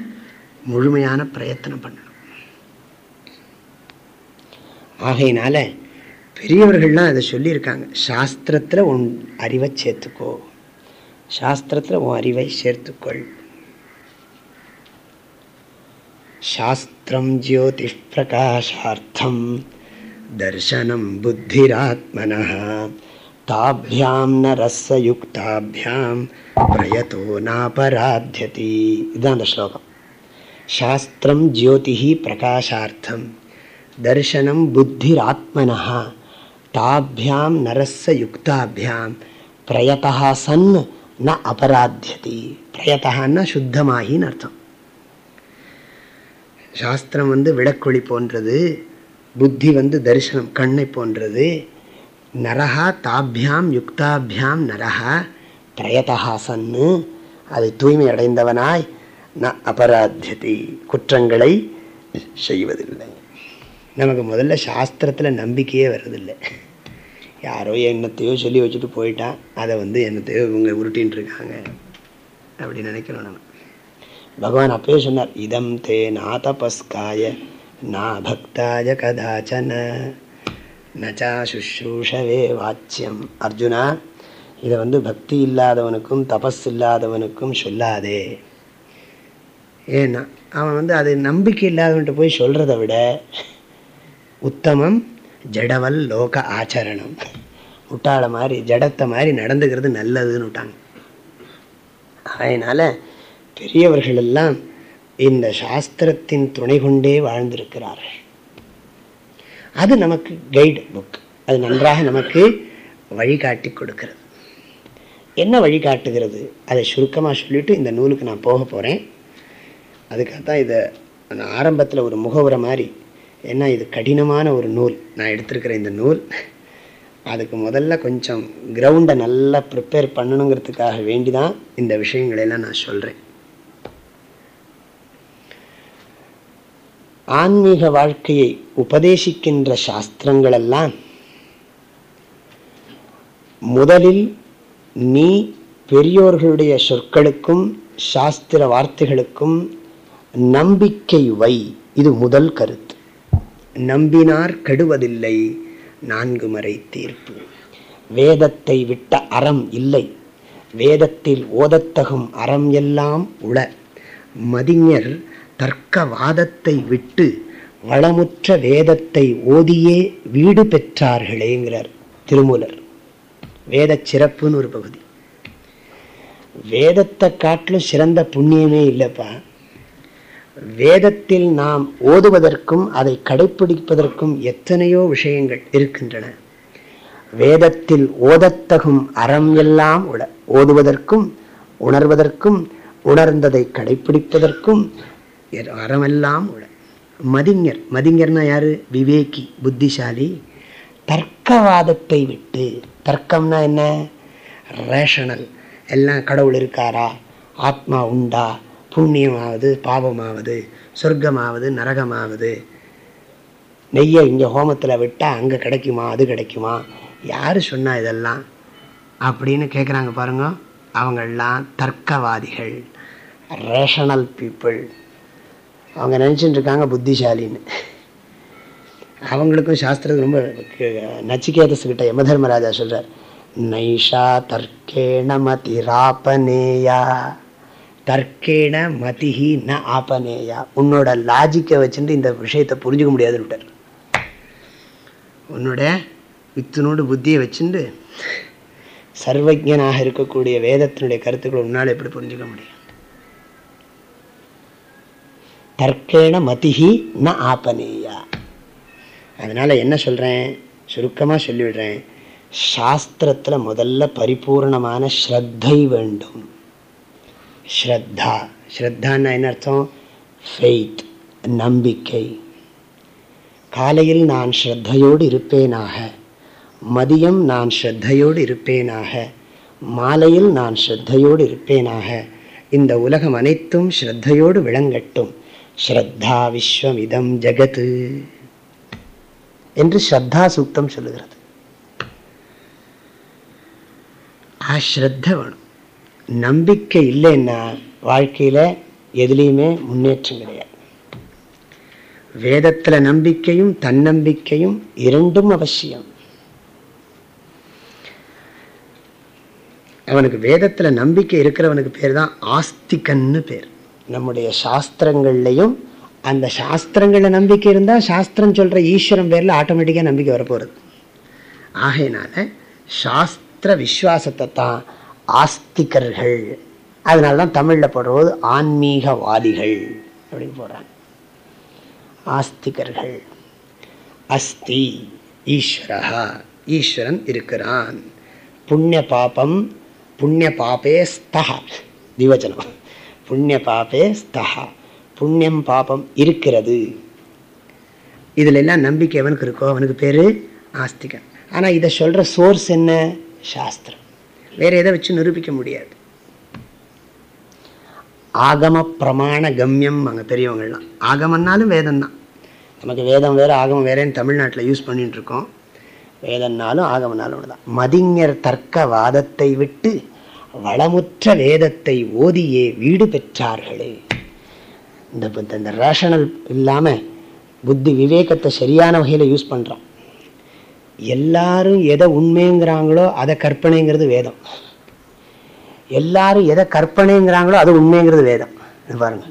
[SPEAKER 1] முழுமையான பிரயத்தனம் பண்ணணும். ஆகையினால பெரியவர்கள்லாம் அதை சொல்லியிருக்காங்க. சாஸ்திரத்தில் உன் அறிவை சேர்த்துக்கோ. சாஸ்திரத்தில் உன் அறிவை சேர்த்துக்கொள். சாஸ்திரம் ஜோதிஷ் பிரகாஷார்த்தம். தர்சனம் புத்திராத்மன தாபியாம் நரசயுக்தாபியாம் பிரயதோ நாபராத்தியதி. இதுதான் அந்த ஸ்லோகம். சாஸ்திரம் ஜோதிஹி பிரகாஷார்த்தம். தர்சனம் புத்திராத்மனா தாபியாம் நரஸ்ஸ யுக்தாபியாம் பிரயத்தா சன் ந அபராத்தியதி பிரயத்தான்னா சுத்தமாகின்னு அர்த்தம் சாஸ்திரம் வந்து விளக்கொழி போன்றது புத்தி வந்து தரிசனம் கண்ணை போன்றது. நரஹா தாபியாம் யுக்தாபியாம் நரஹா பிரயதா சன்னு அதை தூய்மை அடைந்தவனாய் ந அபராத்தியதி. குற்றங்களை செய்வதில்லை. நமக்கு முதல்ல சாஸ்திரத்தில் நம்பிக்கையே வர்றதில்லை. யாரோ என்னத்தையோ சொல்லி வச்சுட்டு போயிட்டான். அதை வந்து என்னத்தையோ இவங்க உருட்டின்னு இருக்காங்க அப்படின்னு நினைக்கிறோம் நம்ம. பகவான் அப்பயே சொன்னார் இதம் தே நா தபஸ்காய நா பக்தாய கதாச்சன நச்சா சுஷ்ரூஷவே வாச்சியம். அர்ஜுனா இதை வந்து பக்தி இல்லாதவனுக்கும் தபஸ் இல்லாதவனுக்கும் சொல்லாதே. ஏன்னா அவன் வந்து அது நம்பிக்கை இல்லாதவன்ட்டு போய் சொல்கிறத விட உத்தமம் ஜடவல் லோக ஆச்சரணம். முட்டாள மாதிரி ஜடத்தை மாதிரி நடந்துக்கிறது நல்லதுன்னு விட்டாங்க அதனால் பெரியவர்கள் எல்லாம் இந்த சாஸ்திரத்தின் துணை கொண்டே வாழ்ந்திருக்கிறார்கள். அது நமக்கு கைடு புக் அது நன்றாக நமக்கு வழிகாட்டி கொடுக்கிறது. என்ன வழிகாட்டுகிறது? அதை சுருக்கமாக சொல்லிவிட்டு இந்த நூலுக்கு நான் போக போகிறேன் அதுக்காகத்தான் இதை நான் ஆரம்பத்தில் ஒரு முகவுரை மாதிரி ஏன்னா இது கடினமான ஒரு நூல். நான் எடுத்திருக்கிற இந்த நூல் அதுக்கு முதல்ல கொஞ்சம் கிரவுண்டை நல்லா ப்ரிப்பேர் பண்ணணுங்கிறதுக்காக வேண்டி தான் இந்த விஷயங்களெல்லாம் நான் சொல்கிறேன் ஆன்மீக வாழ்க்கையை உபதேசிக்கின்ற சாஸ்திரங்களெல்லாம் முதலில் நீ பெரியோர்களுடைய சொற்களுக்கும் சாஸ்திர வார்த்தைகளுக்கும் நம்பிக்கை வை. இது முதல் கருத்து. நம்பினார் கெடுவதில்லை. நான்கு மறை தீர்ப்பு. வேதத்தை விட்ட அறம் இல்லை. வேதத்தில் ஓதத்தகும் அறம் எல்லாம் உள. மதிஞர் தர்க்கவாதத்தை விட்டு வளமுற்ற வேதத்தை ஓதியே வீடு பெற்றார்களேங்கிறார் திருமூலர். வேத சிறப்புன்னு ஒரு பகுதி. வேதத்தை காட்டிலும் சிறந்த புண்ணியமே இல்லைப்பா. வேதத்தில் நாம் ஓதுவதற்கும் அதை கடைப்பிடிப்பதற்கும் எத்தனையோ விஷயங்கள் இருக்கின்றன. வேதத்தில் ஓதத்தகும் அறம் எல்லாம் உட ஓதுவதற்கும் உணர்வதற்கும் உணர்ந்ததை கடைப்பிடிப்பதற்கும் அறமெல்லாம் உட மதிஞர் மதிஞர்னா யாரு? விவேகி புத்திசாலி. தர்க்கவாதத்தை விட்டு தர்க்கம்னா என்ன? ரேஷனல். எல்லாம் கடவுள் இருக்காரா? ஆத்மா உண்டா? புண்ணியமாவது பாவமாவது சொர்க்கமாவது நரகமாவது. நெய்யை இங்கே ஹோமத்தில் விட்டால் அங்கே கிடைக்குமா அது கிடைக்குமா? யார் சொன்னா இதெல்லாம்? அப்படின்னு கேட்குறாங்க பாருங்க. அவங்கெல்லாம் தர்க்கவாதிகள். ரேஷனல் பீப்புள் அவங்க நினச்சிட்டு இருக்காங்க புத்திசாலின்னு. அவங்களுக்கும் சாஸ்திரத்துக்கு ரொம்ப நச்சிகேதஸ்கிட்ட யம தர்மராஜா சொல்கிறார் நைஷா தர்க்கேண மதி தர்க்கேன தர்க்கேண மதிஹி ந ஆபனேயா உன்னோட லாஜிக்கை வச்சுட்டு இந்த விஷயத்தை புரிஞ்சுக்க முடியாதுன்னு விட்டார். உன்னோட வித்தினோடு புத்தியை வச்சுட்டு சர்வஜனாக இருக்கக்கூடிய வேதத்தினுடைய கருத்துக்களை உன்னால் எப்படி புரிஞ்சுக்க முடியும்? தர்க்கேண மதிஹி ந ஆபனேயா அதனால் என்ன சொல்கிறேன் சுருக்கமாக சொல்லிவிடுறேன். சாஸ்திரத்தில் முதல்ல பரிபூர்ணமான ஸ்ரத்தை வேண்டும். ஸ்ரத்தா. ஸ்ரத்தான்னா என்ன அர்த்தம்? ஃபெய்த் நம்பிக்கை. காலையில் நான் ஸ்ரத்தையோடு இருப்பேனாக. மதியம் நான் ஸ்ரத்தையோடு இருப்பேனாக. மாலையில் நான் ஸ்ரத்தையோடு இருப்பேனாக. இந்த உலகம் அனைத்தும் ஸ்ரத்தையோடு விளங்கட்டும். ஸ்ரத்தா விஸ்வம் இதம் ஜகத்து என்று ஸ்ரத்தா சூக்தம் சொல்லுகிறது. ஸ்ரத்த வேணும். நம்பிக்கை இல்லைன்னா வாழ்க்கையில் எதுலேயுமே முன்னேற்றம் கிடையாது. வேதத்தில் நம்பிக்கையும் தன்னம்பிக்கையும் இரண்டும் அவசியம். அவனுக்கு வேதத்தில் நம்பிக்கை இருக்கிறவனுக்கு பேர் தான் ஆஸ்திகன்னு பேர். நம்முடைய சாஸ்திரங்கள்லையும் அந்த சாஸ்திரங்களில் நம்பிக்கை இருந்தால் சாஸ்திரம் சொல்கிற ஈஸ்வரன் பேரில் ஆட்டோமேட்டிக்காக நம்பிக்கை வரப்போகிறது ஆகையினால சாஸ்திர விஸ்வாசத்தை தான் ஆஸ்திகர்கள். அதனால தான் தமிழில் போடுறது ஆன்மீகவாதிகள் அப்படின்னு போடுறாங்க. ஆஸ்திகர்கள். அஸ்தி ஈஸ்வரா ஈஸ்வரன் இருக்கிறான். புண்ணிய பாபம் புண்ணிய பாபே ஸ்தஹா. திவச்சனம். புண்ணிய பாபே ஸ்தஹா. புண்ணியம் பாபம் இருக்கிறது. இதில் எல்லாம் நம்பிக்கை எவனுக்கு இருக்கோ அவனுக்கு பேர் ஆஸ்திகன். ஆனால் இதை சொல்கிற சோர்ஸ் என்ன? சாஸ்திரம். வேற எதை வச்சு நிரூபிக்க முடியாது. ஆகம பிரமாண கம்யம் அங்கே பெரியவங்கள்லாம். ஆகமன்னாலும் வேதம் தான் நமக்கு வேதம் வேறு ஆகமம் வேறேன்னு தமிழ்நாட்டில் யூஸ் பண்ணிட்டு இருக்கோம் வேதம்னாலும் ஆகமனாலும் ஒன்று தான் மதிஞர் தர்க்க வாதத்தை விட்டு வளமுற்ற வேதத்தை ஓதியே வீடு பெற்றார்களே. இந்த இந்த ரேஷனல் இல்லாமல் புத்தி விவேகத்தை சரியான வகையில் யூஸ் பண்ணுறான் எல்லாரும் எதை உண்மைங்கிறாங்களோ அதை கற்பனைங்கிறது வேதம். எல்லாரும் எதை கற்பனைங்கிறாங்களோ அது உண்மைங்கிறது வேதம். பாருங்க.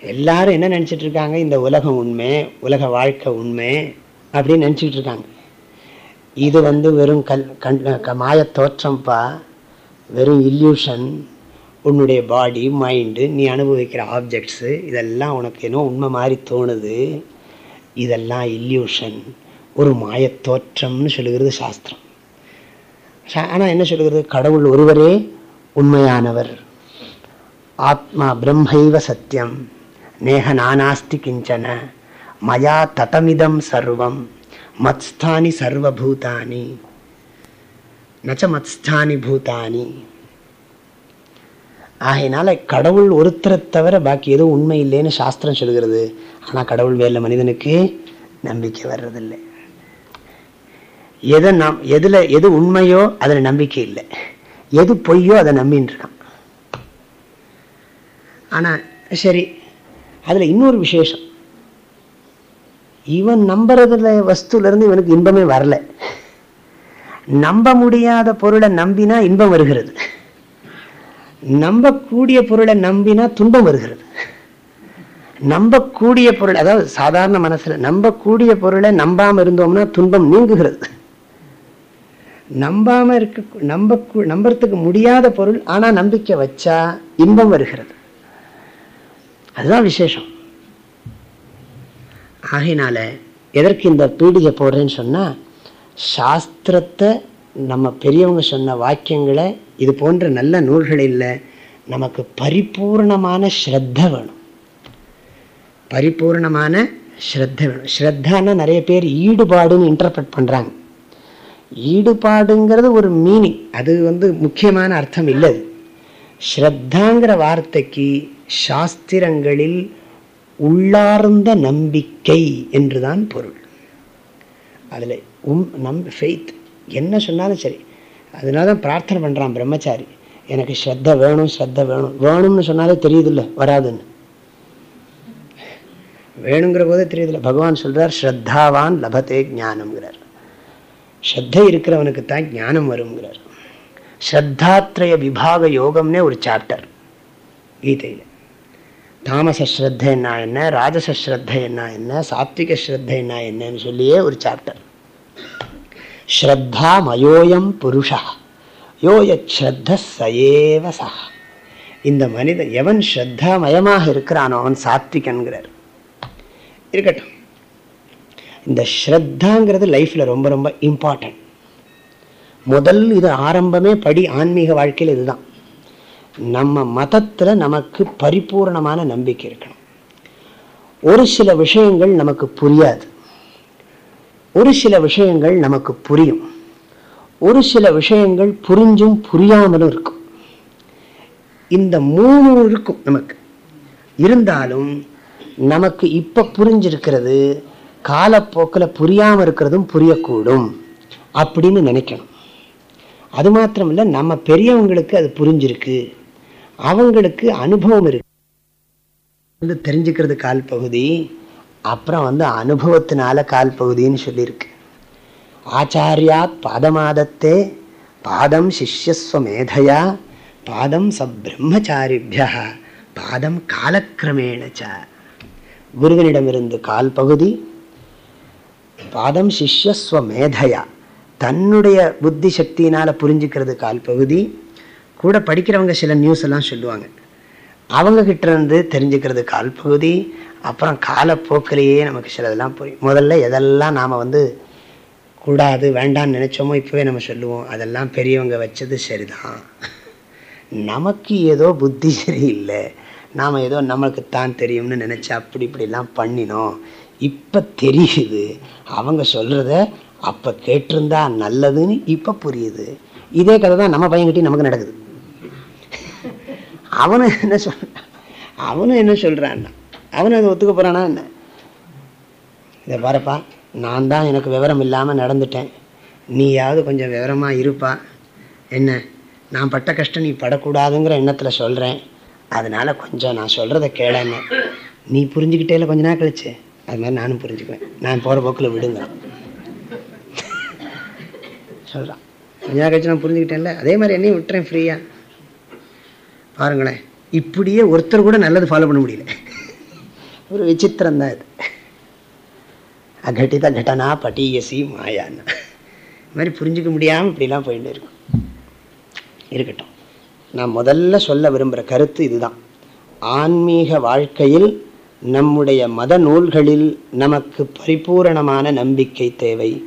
[SPEAKER 1] எல்லாரும் என்ன நினச்சிட்டு இருக்காங்க? இந்த உலகம் உண்மை உலக வாழ்க்கை உண்மை அப்படின்னு நினச்சிக்கிட்டு இருக்காங்க. இது வந்து வெறும் கல் கண் மாய தோற்றம்ப்பா வெறும் இல்யூஷன் உன்னுடைய பாடி மைண்டு நீ அனுபவிக்கிற ஆப்ஜெக்ட்ஸு இதெல்லாம் உனக்கு என்ன உண்மை மாதிரி தோணுது. இதெல்லாம் இல்யூஷன் ஒரு மாயத்தோற்றம்னு சொல்லுகிறது சாஸ்திரம். ஆனால் என்ன சொல்லுகிறது? கடவுள் ஒருவரே உண்மையானவர். ஆத்மா பிரம்மைவ சத்தியம். நேக நானாஸ்தி கிஞ்சன. மயா ததமிதம் சர்வம். மத்ஸ்தானி சர்வபூதானி. நச்ச மத்ஸ்தானி பூதானி. ஆகையினால கடவுள் ஒருத்தரை தவிர பாக்கி எதுவும் உண்மை இல்லைன்னு சாஸ்திரம் சொல்கிறது ஆனால் கடவுள் வேலை மனிதனுக்கு நம்பிக்கை வர்றதில்லை. எதை நாம் எதில் எது உண்மையோ அதில் நம்பிக்கை இல்லை. எது பொய்யோ அதை நம்பின்னு இருக்கான். ஆனால் சரி அதில் இன்னொரு விசேஷம். இவன் நம்புறதுல வஸ்துலேருந்து இவனுக்கு இன்பமே வரல. நம்ப முடியாத பொருளை நம்பினா இன்பம் வருகிறது. நம்பக்கூடிய பொருளை நம்பினா துன்பம் வருகிறது. நம்பக்கூடிய பொருள் அதாவது சாதாரண மனசுல நம்பக்கூடிய பொருளை நம்பாம இருந்தோம்னா துன்பம் நீங்குகிறது. நம்பாம இருக்க நம்ப நம்புறதுக்கு முடியாத பொருள் ஆனா நம்பிக்கை வச்சா இன்பம் வருகிறது. அதுதான் விசேஷம். ஆகினால எதற்கு இந்த பீடிகை போடுறேன்னு சொன்னா சாஸ்திரத்தை நம்ம பெரியவங்க சொன்ன வாக்கியங்களை இது போன்ற நல்ல நூல்கள் இல்லை நமக்கு பரிபூர்ணமான ஸ்ரத்த வேணும். பரிபூர்ணமான ஸ்ரத்த வேணும். ஸ்ரத்தான நிறைய பேர் ஈடுபாடுன்னு இன்டர்பிரட் பண்ணுறாங்க ஈடுபாடுங்கிறது ஒரு மீனிங் அது வந்து முக்கியமான அர்த்தம் இல்லை ஸ்ரத்தாங்கிற வார்த்தைக்கு சாஸ்திரங்களில் உள்ளார்ந்த நம்பிக்கை என்றுதான் பொருள். அதில் உம் நம் ஃபெய்த் என்ன சொன்னாலும் சரி. அதனால தான் பிரார்த்தனை பண்ணுறான் பிரம்மச்சாரி. எனக்கு ஸ்ரத்த வேணும் ஸ்ரத்த வேணும். வேணும்னு சொன்னாலே தெரியுதில்ல வராதுன்னு. வேணுங்கிற போதே தெரியுதுல பகவான் சொல்கிறார் ஸ்ரத்தாவான் லபத்தே ஞானம்ங்கிறார். ஸ்ரத்தை இருக்கிறவனுக்கு தான் ஞானம் வருங்கிறார் ஸ்ரத்தாத்ரய விபாக யோகம்னே ஒரு சாப்டர் கீதையில். தாமச ஸ்ரத்தைன்னா என்ன ராஜச ஸ்ரத்தைன்னா என்ன சாத்விக ஸ்ரத்தைன்னா என்னன்னு சொல்லியே ஒரு சாப்டர் ஸ்ரத்தா மயோயம் புருஷா யோயஸ்ரத்த சயேவ சா இந்த மனிதன் எவன் ஸ்ரத்தாமயமாக இருக்கிறானோ அவன் சாத்விகன்கிறார். இருக்கட்டும். இந்த ஸ்ரத்தாங்கிறது லைஃப்ல ரொம்ப ரொம்ப இம்பார்ட்டன்ட் முதல் இது ஆரம்பமே படி ஆன்மீக வாழ்க்கையில் இதுதான். நம்ம மதத்தில் நமக்கு பரிபூர்ணமான நம்பிக்கை இருக்கணும். ஒரு சில விஷயங்கள் நமக்கு புரியாது. ஒரு சில விஷயங்கள் நமக்கு புரியும். ஒரு சில விஷயங்கள் புரிஞ்சும் புரியாமலும் இருக்கும். இந்த மூணு இருக்கும் நமக்கு. இருந்தாலும் நமக்கு இப்ப புரிஞ்சிருக்கிறது காலப்போக்கில் புரியாம இருக்கிறதும் புரியக்கூடும் அப்படின்னு நினைக்கணும். அது மாத்திரமில்ல நம்ம பெரியவங்களுக்கு அது புரிஞ்சிருக்கு. அவங்களுக்கு அனுபவம் இருக்கு. வந்து தெரிஞ்சுக்கிறது கால் பகுதி அப்புறம் வந்து அனுபவத்தினால கால் பகுதின்னு சொல்லியிருக்கு. ஆச்சாரியாத் பாதமாதத்தே பாதம் சிஷ்யஸ்வ மேதையா பாதம் சப்ரம்மச்சாரிபியா பாதம் காலக்கிரமேணச்ச குருவனிடமிருந்து கால் பகுதி பாதம் சிஷ்யஸ்வ மேதையா தன்னுடைய புத்தி சக்தியினால் புரிஞ்சுக்கிறது கால் பகுதி கூட படிக்கிறவங்க சில நியூஸ் எல்லாம் சொல்லுவாங்க. அவங்க கிட்ட இருந்து தெரிஞ்சுக்கிறது கால் பகுதி அப்புறம் காலப்போக்கிலேயே நமக்கு சிலதெல்லாம் புரியும். முதல்ல எதெல்லாம் நாம் வந்து கூடாது வேண்டாம்னு நினச்சோமோ இப்போவே நம்ம சொல்லுவோம். அதெல்லாம் பெரியவங்க வச்சது சரிதான். நமக்கு ஏதோ புத்தி சரியில்லை. நாம் ஏதோ நம்மளுக்கு தான் தெரியும்னு நினச்சி அப்படி இப்படிலாம் பண்ணினோம். இப்போ தெரியுது. அவங்க சொல்கிறத அப்போ கேட்டிருந்தா நல்லதுன்னு இப்போ புரியுது. இதே கதை தான் நம்ம பையன்கிட்டையும் நமக்கு நடக்குது. அவனும் என்ன சொல்றான் அவனும் என்ன சொல்கிறான்னா அவனும் அதை ஒத்துக்க போகிறானா என்ன? இதை பாருப்பா நான் தான் எனக்கு விவரம் இல்லாமல் நடந்துட்டேன். நீயாவது கொஞ்சம் விவரமாக இருப்பா. என்ன? நான் பட்ட கஷ்டம் நீ படக்கூடாதுங்கிற எண்ணத்தில் சொல்கிறேன் அதனால் கொஞ்சம் நான் சொல்கிறத கேளன்னு. நீ புரிஞ்சுக்கிட்டே கொஞ்ச நேரம் கழிச்சு? அது மாதிரி நானும் புரிஞ்சுக்குவேன். நான் போகிற போக்கில் விடுங்க. சொல்கிறான் கொஞ்ச நேரம் கழிச்சு நான் புரிஞ்சுக்கிட்டேன்ல? அதே மாதிரி என்னையும் விட்டுறேன் ஃப்ரீயாக பாருங்களேன். இப்படியே ஒருத்தர் கூட நல்லது ஃபாலோ பண்ண முடியல. ஒரு விசித்திரம் தான் இது. அகட்டித கடனா பட்டியசி மாயான்னு. இது மாதிரி புரிஞ்சுக்க முடியாமல் இப்படிலாம் போயிட்டு இருக்கும். இருக்கட்டும். நான் முதல்ல சொல்ல விரும்புகிற கருத்து இதுதான். ஆன்மீக வாழ்க்கையில் நம்முடைய மத நூல்களில் நமக்கு பரிபூரணமான நம்பிக்கை தேவை.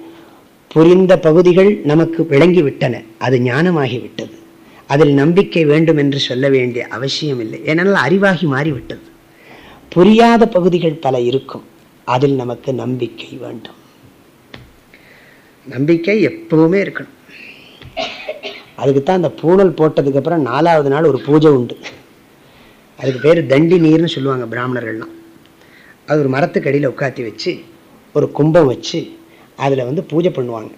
[SPEAKER 1] புரிந்த பகுதிகள் நமக்கு விளங்கிவிட்டன. அது ஞானமாகிவிட்டது. அதில் நம்பிக்கை வேண்டும் என்று சொல்ல வேண்டிய அவசியம் இல்லை. ஏனென்றால் அறிவாகி மாறிவிட்டது. புரியாத பகுதிகள் பல இருக்கும். அதில் நமக்கு நம்பிக்கை வேண்டும். நம்பிக்கை எப்பவுமே இருக்கணும். அதுக்குத்தான் அந்த பூணல் போட்டதுக்கப்புறம் நாலாவது நாள் ஒரு பூஜை உண்டு. அதுக்கு பேர் தண்டி நீர்னு சொல்லுவாங்க பிராமணர்கள்லாம். அது ஒரு மரத்துக்கடியில் உட்காத்தி வச்சு ஒரு கும்பம் வச்சு அதில் வந்து பூஜை பண்ணுவாங்க.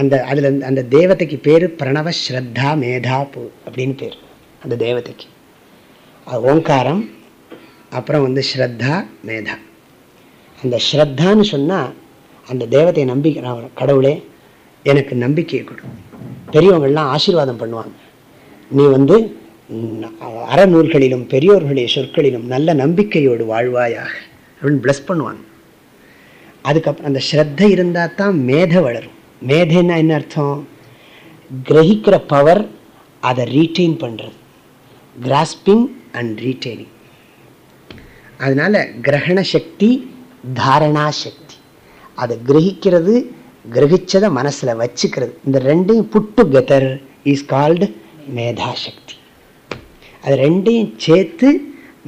[SPEAKER 1] அந்த அதில் அந்த தேவதைக்கு பேர் பிரணவ ஸ்ரத்தா மேதா பூ அப்படின்னு பேர் அந்த தேவதைக்கு. அது ஓங்காரம் அப்புறம் வந்து ஸ்ரத்தா மேதா. அந்த ஸ்ரத்தான்னு சொன்னால் அந்த தேவதையை நம்பிக்கை கடவுளே எனக்கு நம்பிக்கையை கொடு. பெரியவங்கள்லாம் ஆசீர்வாதம் பண்ணுவாங்க. நீ வந்து அறநூல்களிலும் பெரியோர்களுடைய சொற்களிலும் நல்ல நம்பிக்கையோடு வாழ்வாயாக அப்படின்னு பிளஸ் பண்ணுவாங்க. அதுக்கப்புறம் அந்த ஸ்ரத்தை இருந்தால் தான் மேதை வளரும். மேதைன்னா என்ன அர்த்தம்? கிரகிக்கிற பவர் அதை ரீட்டைன் பண்ணுறது கிராஸ்பிங் அண்ட் ரீட்டைனிங் அதனால் கிரகண சக்தி தாரணா சக்தி. அதை கிரகிக்கிறது கிரகிச்சதை மனசில் வச்சுக்கிறது. இந்த ரெண்டையும் புட்டு கெதர் இஸ் கால்டு மேதாசக்தி. அது ரெண்டையும் சேர்த்து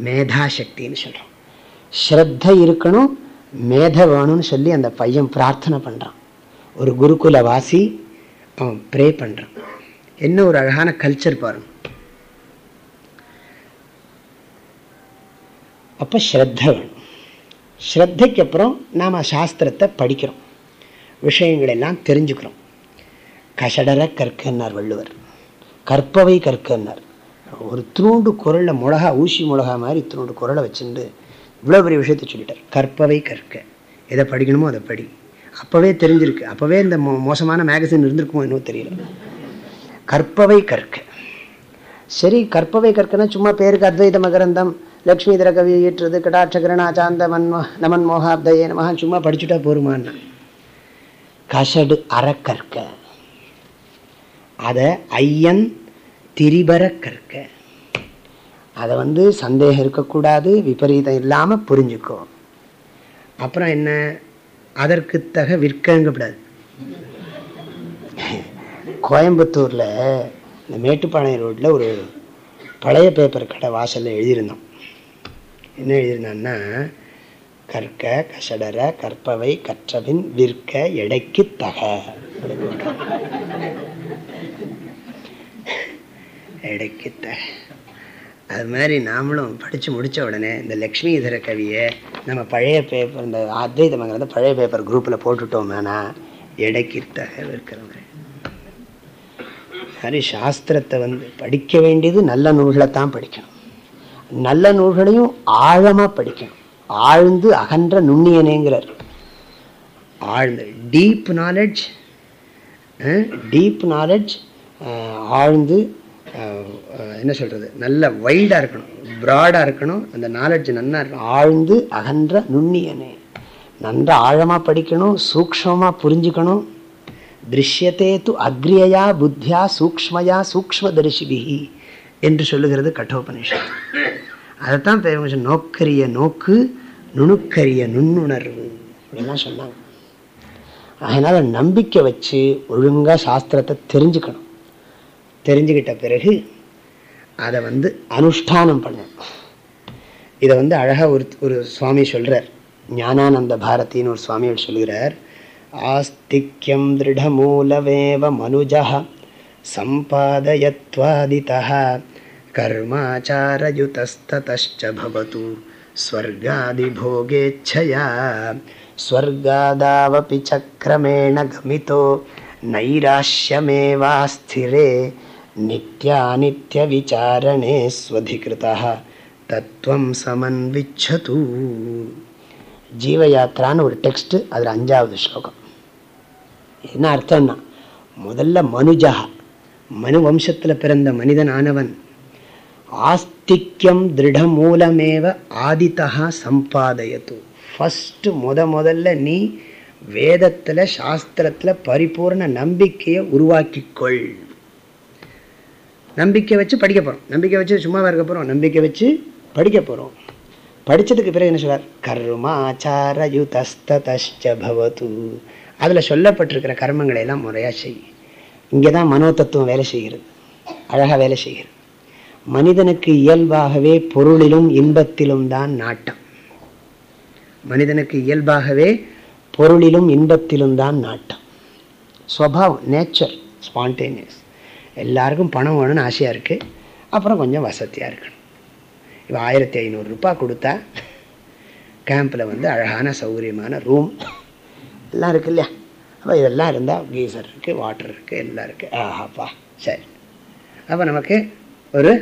[SPEAKER 1] மேதாசக்தின்னு சொல்கிறோம் ஸ்ரத்த இருக்கணும் மேத வேணும்னு சொல்லி அந்த பையன் பிரார்த்தனை பண்ணுறான் ஒரு குருகுல வாசி அவன் ப்ரே பண்ணுறான் என்ன ஒரு அழகான கல்ச்சர் பாருங்க. அப்போ ஸ்ரத்த வேணும். ஸ்ரத்தைக்கு அப்புறம் நாம் சாஸ்திரத்தை படிக்கிறோம். விஷயங்கள் எல்லாம் தெரிஞ்சுக்கிறோம். கஷடர கற்கன்னார் வள்ளுவர். கற்பவை கற்கன்னார். ஒரு திருண்டு குரலில் மிளகா ஊசி மிளகா மாதிரி திருண்டு குரலை வச்சுட்டு இவ்வளோ பெரிய விஷயத்த சொல்லிட்டார். கற்பவை கற்க. எதை படிக்கணுமோ அதை படி. அப்போவே தெரிஞ்சிருக்கு. அப்போவே இந்த மோ மோசமான மேகசின் இருந்திருக்குமோ இன்னும் தெரியல. கற்பவை கற்க. சரி கற்பவை கற்கனா சும்மா பேருக்கு அத்வைத மகரந்தம் லக்ஷ்மி தர கவி ஈட்டுறது கடாட்சகரணா சாந்த மன்மோ நமன் மோகாப்தயே நமஹா சும்மா படிச்சுட்டா போருமான்னா. கசடு அறக்கற்க. அதை ஐயன் திரிபர கற்க அதை வந்து சந்தேகம் இருக்கக்கூடாது விபரீதம் இல்லாமல் புரிஞ்சுக்கோ. அப்புறம் என்ன? அதற்கு தக விற்கங்கப்படாது. கோயம்புத்தூரில் இந்த மேட்டுப்பாளையம் ரோட்டில் ஒரு பழைய பேப்பர் கடை வாசலில் எழுதியிருந்தோம். என்ன எழுதியிருந்தான்னா கற்க கசடர கற்பவை கற்றபின் விற்க எடைக்கு தக. எடைக்கு தக. அது மாதிரி நாமளும் படித்து முடித்த உடனே இந்த லக்ஷ்மிதர கவியை நம்ம பழைய பேப்பர் இந்த அத்வைத மங்கலத்தை பழைய பேப்பர் குரூப்பில் போட்டுட்டோம்னா எடைக்கு தக இருக்கிற மாதிரி மாதிரி சாஸ்திரத்தை வந்து படிக்க வேண்டியது நல்ல நூல்களை தான் படிக்கணும். நல்ல நூல்களையும் ஆழமாக படிக்கணும். ஆழ்ந்து அகன்ற நுண்ணியனேங்கிறார். ஆழ்ந்து டீப் நாலெட்ஜ் டீப் நாலெட்ஜ் ஆழ்ந்து என்ன சொல்கிறது நல்ல வைடாக இருக்கணும் ப்ராடாக இருக்கணும். அந்த நாலெட்ஜ் நன்னா இருக்கணும். ஆழ்ந்து அகன்ற நுண்ணியனே. நன்ற ஆழமாக படிக்கணும் சூக்ஷமாக புரிஞ்சுக்கணும். திருஷ்யத்தே து அக்ரியயா புத்தியா சூக்மயா சூக்மதரிசிபி என்று சொல்லுகிறது கட்டோபனிஷம் அதைத்தான் பெருமிஷன் நோக்கரிய நோக்கு நுணுக்கரிய நுண்ணுணர்வு அப்படிலாம் சொன்னாங்க. அதனால் நம்பிக்கை வச்சு ஒழுங்காக சாஸ்திரத்தை தெரிஞ்சுக்கணும். தெரிஞ்சுக்கிட்ட பிறகு அதை வந்து அனுஷ்டானம் பண்ணணும். இதை வந்து அழகாக ஒரு ஒரு சுவாமி சொல்கிறார் ஞானானந்த பாரதின்னு ஒரு சுவாமிகள் சொல்கிறார். ஆஸ்திக்யம் திருடமூலவேவ மனுஜ சம்பாதயத்வாதிதா कर्माचारयुतस्ततश्च भवतु स्वर्गादिभोगेच्छया स्वर्गादावपि चक्रमेण गमितो नैराश्यमेवास्थिरे नित्यानित्यविचारणे स्वधिकृतः தத்துவம் சமன்விச்சது ஜீவயாத்திரான்னு ஒரு டெக்ஸ்ட் அதில் அஞ்சாவது ஸ்லோகம் என்ன அர்த்தம்னா முதல்ல மனுஜா மனு வம்சத்தில் பிறந்த மனிதன் ஆனவன் ஆஸ்திக்யம் திருடமூலமேவ ஆதித்தா சம்பாதையத்து. ஃபஸ்ட்டு முத முதல்ல நீ வேதத்தில் சாஸ்திரத்தில் பரிபூர்ண நம்பிக்கையை உருவாக்கிக்கொள். நம்பிக்கை வச்சு படிக்க போகிறோம் நம்பிக்கை வச்சு சும்மாவாக இருக்க போகிறோம் நம்பிக்கை வச்சு படிக்க போகிறோம் படித்ததுக்கு பிறகு என்ன சொல்வார் கர்மாச்சார யுதஸ்தஷ்ட அதில் சொல்லப்பட்டிருக்கிற கர்மங்களை எல்லாம் முறையாக செய். இங்கே தான் மனோ தத்துவம் வேலை செய்கிறது. அழகாக வேலை செய்கிறது. மனிதனுக்கு இயல்பாகவே பொருளிலும் இன்பத்திலும் தான் நாட்டம். மனிதனுக்கு இயல்பாகவே பொருளிலும் இன்பத்திலும் தான் நாட்டம். ஸ்வபாவம் நேச்சர் ஸ்பான்டேனியஸ் எல்லாருக்கும் பணம் வேணும்னு ஆசையாக இருக்குது அப்புறம் கொஞ்சம் வசதியாக இருக்கணும். இப்போ ஆயிரத்தி ஐநூறுரூபா கொடுத்தா கேம்பில் வந்து அழகான சௌகரியமான ரூம் எல்லாம் இருக்கு இல்லையா? அப்போ இதெல்லாம் இருந்தால் கீசர் இருக்குது வாட்டர் இருக்குது எல்லாம் இருக்குது ஆஹாப்பா சரி. அப்போ நமக்கு ஒரு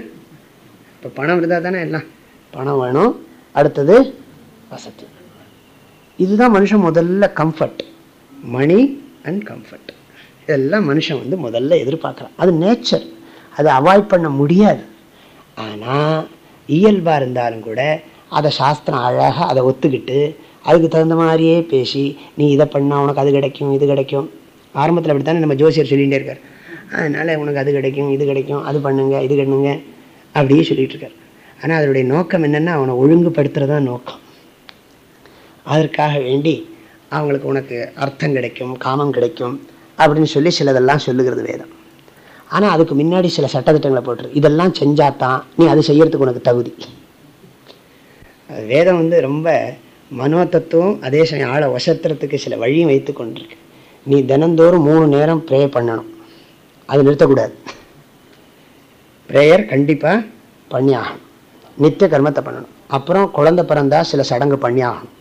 [SPEAKER 1] இப்போ பணம் இருந்தால் தானே எல்லாம். பணம் வேணும். அடுத்தது வசதி. இதுதான் மனுஷன் முதல்ல கம்ஃபர்ட் மணி அண்ட் கம்ஃபர்ட் இதெல்லாம் மனுஷன் வந்து முதல்ல எதிர்பார்க்குறான். அது நேச்சர் அதை அவாய்ட் பண்ண முடியாது. ஆனால் இயல்பாக இருந்தாலும் கூட அதை சாஸ்திரம் அழகாக அதை ஒத்துக்கிட்டு அதுக்கு தகுந்த மாதிரியே பேசி நீ இதை பண்ணால் உனக்கு அது கிடைக்கும் இது கிடைக்கும். ஆரம்பத்தில் அப்படி தானே நம்ம ஜோசியர் சொல்லிகிட்டே இருக்கார். அதனால் உனக்கு அது கிடைக்கும் இது கிடைக்கும் அது பண்ணுங்க இது பண்ணுங்க. அப்படியே சொல்லிகிட்டு இருக்கார் ஆனால் அதனுடைய நோக்கம் என்னென்னா அவனை ஒழுங்குபடுத்துகிறதான் நோக்கம். அதற்காக வேண்டி அவங்களுக்கு உனக்கு அர்த்தம் கிடைக்கும் காமம் கிடைக்கும் அப்படின்னு சொல்லி சிலதெல்லாம் சொல்லுகிறது வேதம். ஆனால் அதுக்கு முன்னாடி சில சட்டத்திட்டங்களை போட்டுரு. இதெல்லாம் செஞ்சாதான் நீ அது செய்யறதுக்கு உனக்கு தகுதி. வேதம் வந்து ரொம்ப மனோ தத்துவம் அதே சமயம் ஆளை வசத்துறதுக்கு சில வழியும் வைத்து கொண்டிருக்கு. நீ தினந்தோறும் மூணு நேரம் ப்ரே பண்ணணும். அது நிறுத்தக்கூடாது. ப்ரேயர் கண்டிப்பாக பண்ணியாகும் நித்திய கர்மத்தை பண்ணணும். அப்புறம் குழந்தை பிறந்தா சில சடங்கு பண்ணியாகணும்.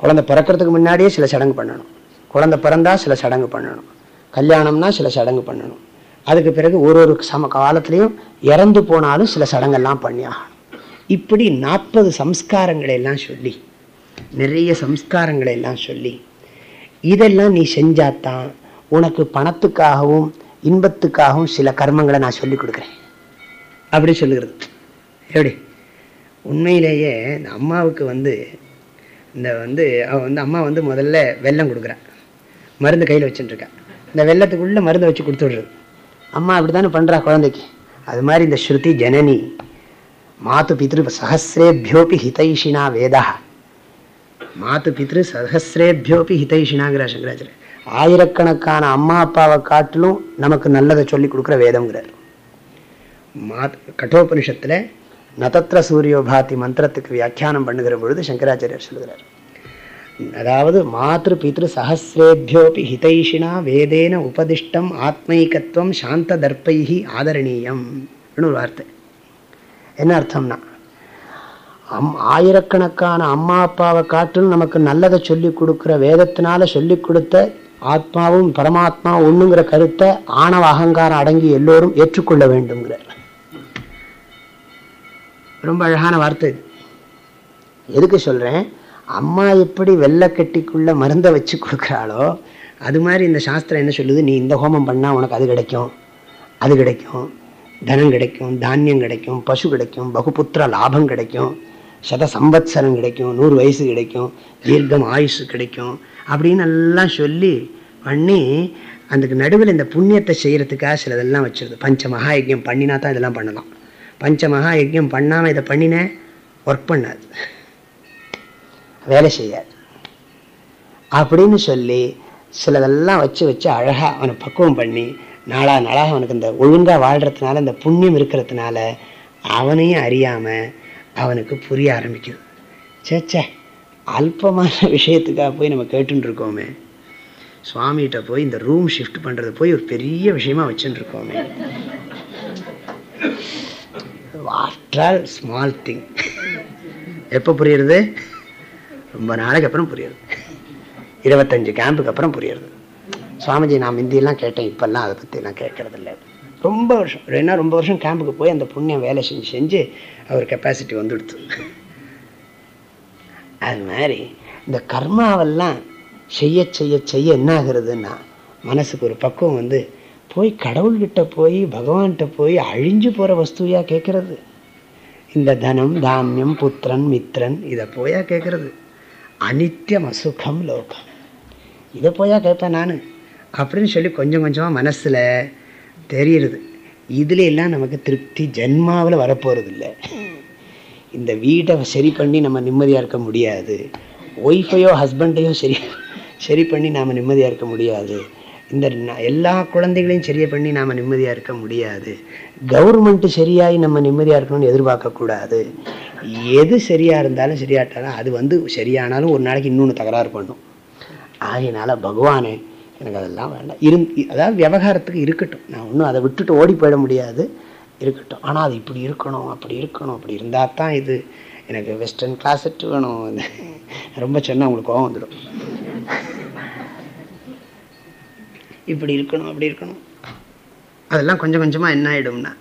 [SPEAKER 1] குழந்த குழந்தை பிறக்கிறதுக்கு முன்னாடியே சில சடங்கு பண்ணணும். குழந்தை பிறந்தா சில சடங்கு பண்ணணும். கல்யாணம்னா சில சடங்கு பண்ணணும். அதுக்கு பிறகு ஒரு ஒரு சம காலத்துலேயும் இறந்து போனாலும் சில சடங்கெல்லாம் பண்ணியாகணும். இப்படி நாற்பது சம்ஸ்காரங்களை எல்லாம் சொல்லி நிறைய சம்ஸ்காரங்களை எல்லாம் சொல்லி இதெல்லாம் நீ செஞ்சாதான் உனக்கு பணத்துக்காகவும் இன்பத்துக்காகவும் சில கர்மங்களை நான் சொல்லி கொடுக்குறேன். அப்படி சொல்லுகிறது. எப்படி? உண்மையிலேயே இந்த அம்மாவுக்கு வந்து இந்த வந்து அவள் வந்து அம்மா வந்து முதல்ல வெல்லம் கொடுக்குறா. மருந்து கையில் வச்சுட்டுருக்கான் இந்த வெள்ளத்துக்குள்ளே மருந்தை வச்சு கொடுத்துடுறது. அம்மா அப்படி தானே பண்ணுறா குழந்தைக்கு? அது மாதிரி இந்த ஸ்ருதி ஜனனி மாத்து பித்ரு சஹசிரேபியோபி ஹிதைஷினா வேதா. மாத்து பித்ரு சஹசிரேபியோபி ஹிதைஷினாங்கிறா சங்கராச்சாரியர் ஆயிரக்கணக்கான அம்மா அப்பாவை காட்டிலும் நமக்கு நல்லதை சொல்லி கொடுக்குற வேதம்ங்கிறார். மா கட்டோபனிஷத்தில் நதத்திர சூரியோபாதி மந்திரத்துக்கு வியாக்கியானம் பண்ணுகிற பொழுது சங்கராச்சாரியர் சொல்கிறார் அதாவது மாத்ரு பித்ரு சஹசிரேபியோபி ஹிதைஷினா வேதேன உபதிஷ்டம் ஆத்மைகத்துவம் சாந்த தர்ப்பைஹி ஆதரணீயம் ஒரு வார்த்தை. என்ன அர்த்தம்னா அம் ஆயிரக்கணக்கான அம்மா அப்பாவை காட்டிலும் நமக்கு நல்லதை சொல்லி கொடுக்குற வேதத்தினால சொல்லி கொடுத்த ஆத்மாவும் பரமாத்மா ஒண்ணுங்கிற கருத்தை ஆணவ அகங்காரம் அடங்கி எல்லோரும் ஏற்றுக்கொள்ள வேண்டும்ங்கிறார். ரொம்ப அழகான வார்த்தை. இது எதுக்கு சொல்றேன்? அம்மா எப்படி வெள்ளக்கட்டிக்குள்ள மருந்தை வச்சு கொடுக்குறாளோ அது மாதிரி இந்த சாஸ்திரம் என்ன சொல்லுது? நீ இந்த ஹோமம் பண்ணா உனக்கு அது கிடைக்கும் அது கிடைக்கும் தனம் கிடைக்கும் தானியம் கிடைக்கும் பசு கிடைக்கும் பகுபுத்திர லாபம் கிடைக்கும் சத சம்பத்சரம் கிடைக்கும் நூறு வயசு கிடைக்கும் தீர்க்கம் ஆயுஷு கிடைக்கும் அப்படின்னு எல்லாம் சொல்லி பண்ணி அதுக்கு நடுவில் இந்த புண்ணியத்தை செய்யறதுக்காக சிலதெல்லாம் வச்சிருது. பஞ்ச மகா யஜ்யம் பண்ணினா தான் இதெல்லாம் பண்ணலாம். பஞ்ச மகா யஜ்யம் பண்ணாமல் இதை பண்ணினேன் ஒர்க் பண்ணாது. வேலை செய்யாது. அப்படின்னு சொல்லி சிலதெல்லாம் வச்சு வச்சு அழகாக அவனை பக்குவம் பண்ணி நாளா நாளாக அவனுக்கு இந்த ஒழுங்காக வாழ்கிறதுனால இந்த புண்ணியம் இருக்கிறதுனால அவனையும் அறியாமல் அவனுக்கு புரிய ஆரம்பிக்குது. சேச்சே. அல்பமான <laughs> விஷயத்துக்காக போய் நம்ம கேட்டுன்னு இருக்கோமே சுவாமிகிட்ட போய் இந்த ரூம் ஷிஃப்ட் பண்ணுறது போய் ஒரு பெரிய விஷயமா வச்சுருக்கோமே இருக்கோமே ஆஃப்டர் ஆல் ஸ்மால் திங் எப்போ புரியுறது? ரொம்ப நாளைக்கு அப்புறம் புரியுது இருபத்தஞ்சு கேம்புக்கு அப்புறம் புரியுறது. சுவாமிஜி நான் முந்தியெல்லாம் கேட்டேன் இப்பெல்லாம் அதை பற்றிலாம் கேட்கறது இல்லை ரொம்ப வருஷம் ரெண்டு ரொம்ப வருஷம் கேம்புக்கு போய் அந்த புண்ணியம் வேலை செஞ்சு செஞ்சு அவர் கெப்பாசிட்டி வந்துடுத்து. அது மாதிரி இந்த கர்மாவெல்லாம் செய்ய செய்ய செய்ய என்ன ஆகுறதுன்னா மனசுக்கு ஒரு பக்குவம் வந்து போய் கடவுள்கிட்ட போய் பகவான்கிட்ட போய் அழிஞ்சு போகிற வஸ்துவையாக கேட்குறது. இந்த தனம் தானியம் புத்திரன் மித்திரன் இதை போயா கேட்கறது. அனித்தியம் அசுகம் லோகம். இதை போயா கேட்பேன் நான். அப்படின்னு சொல்லி கொஞ்சம் கொஞ்சமாக மனசில் தெரியுறது. இதுல எல்லாம் நமக்கு திருப்தி ஜென்மாவில் வரப்போகிறது இல்லை இந்த வீட்டை சரி பண்ணி நம்ம நிம்மதியாக இருக்க முடியாது. ஒய்ஃபையோ ஹஸ்பண்டையோ சரி சரி பண்ணி நாம் நிம்மதியாக இருக்க முடியாது. இந்த எல்லா குழந்தைகளையும் சரியாக பண்ணி நாம் நிம்மதியாக இருக்க முடியாது. கவர்மெண்ட்டு சரியாகி நம்ம நிம்மதியாக இருக்கணும்னு எதிர்பார்க்கக்கூடாது. எது சரியாக இருந்தாலும் சரியாட்டாலும் அது வந்து சரியானாலும் ஒரு நாளைக்கு இன்னொன்று தகராறு பண்ணும். ஆகையினால பகவானே எனக்கு அதெல்லாம் வேண்டாம். இருந் அதாவது விவகாரத்துக்கு இருக்கட்டும். நான் ஒன்றும் அதை விட்டுட்டு ஓடி போயிட முடியாது. இருக்கட்டும். ஆனால் அது இப்படி இருக்கணும் அப்படி இருக்கணும் அப்படி இருந்தால் தான் இது. எனக்கு வெஸ்டர்ன் கிளாசெட் வேணும். <laughs> ரொம்ப சொன்னால் உங்களுக்கு கோவம் வந்துடும். <laughs> இப்படி இருக்கணும் அப்படி இருக்கணும். அதெல்லாம் கொஞ்சம் கொஞ்சமாக என்ன ஆகிடும்னா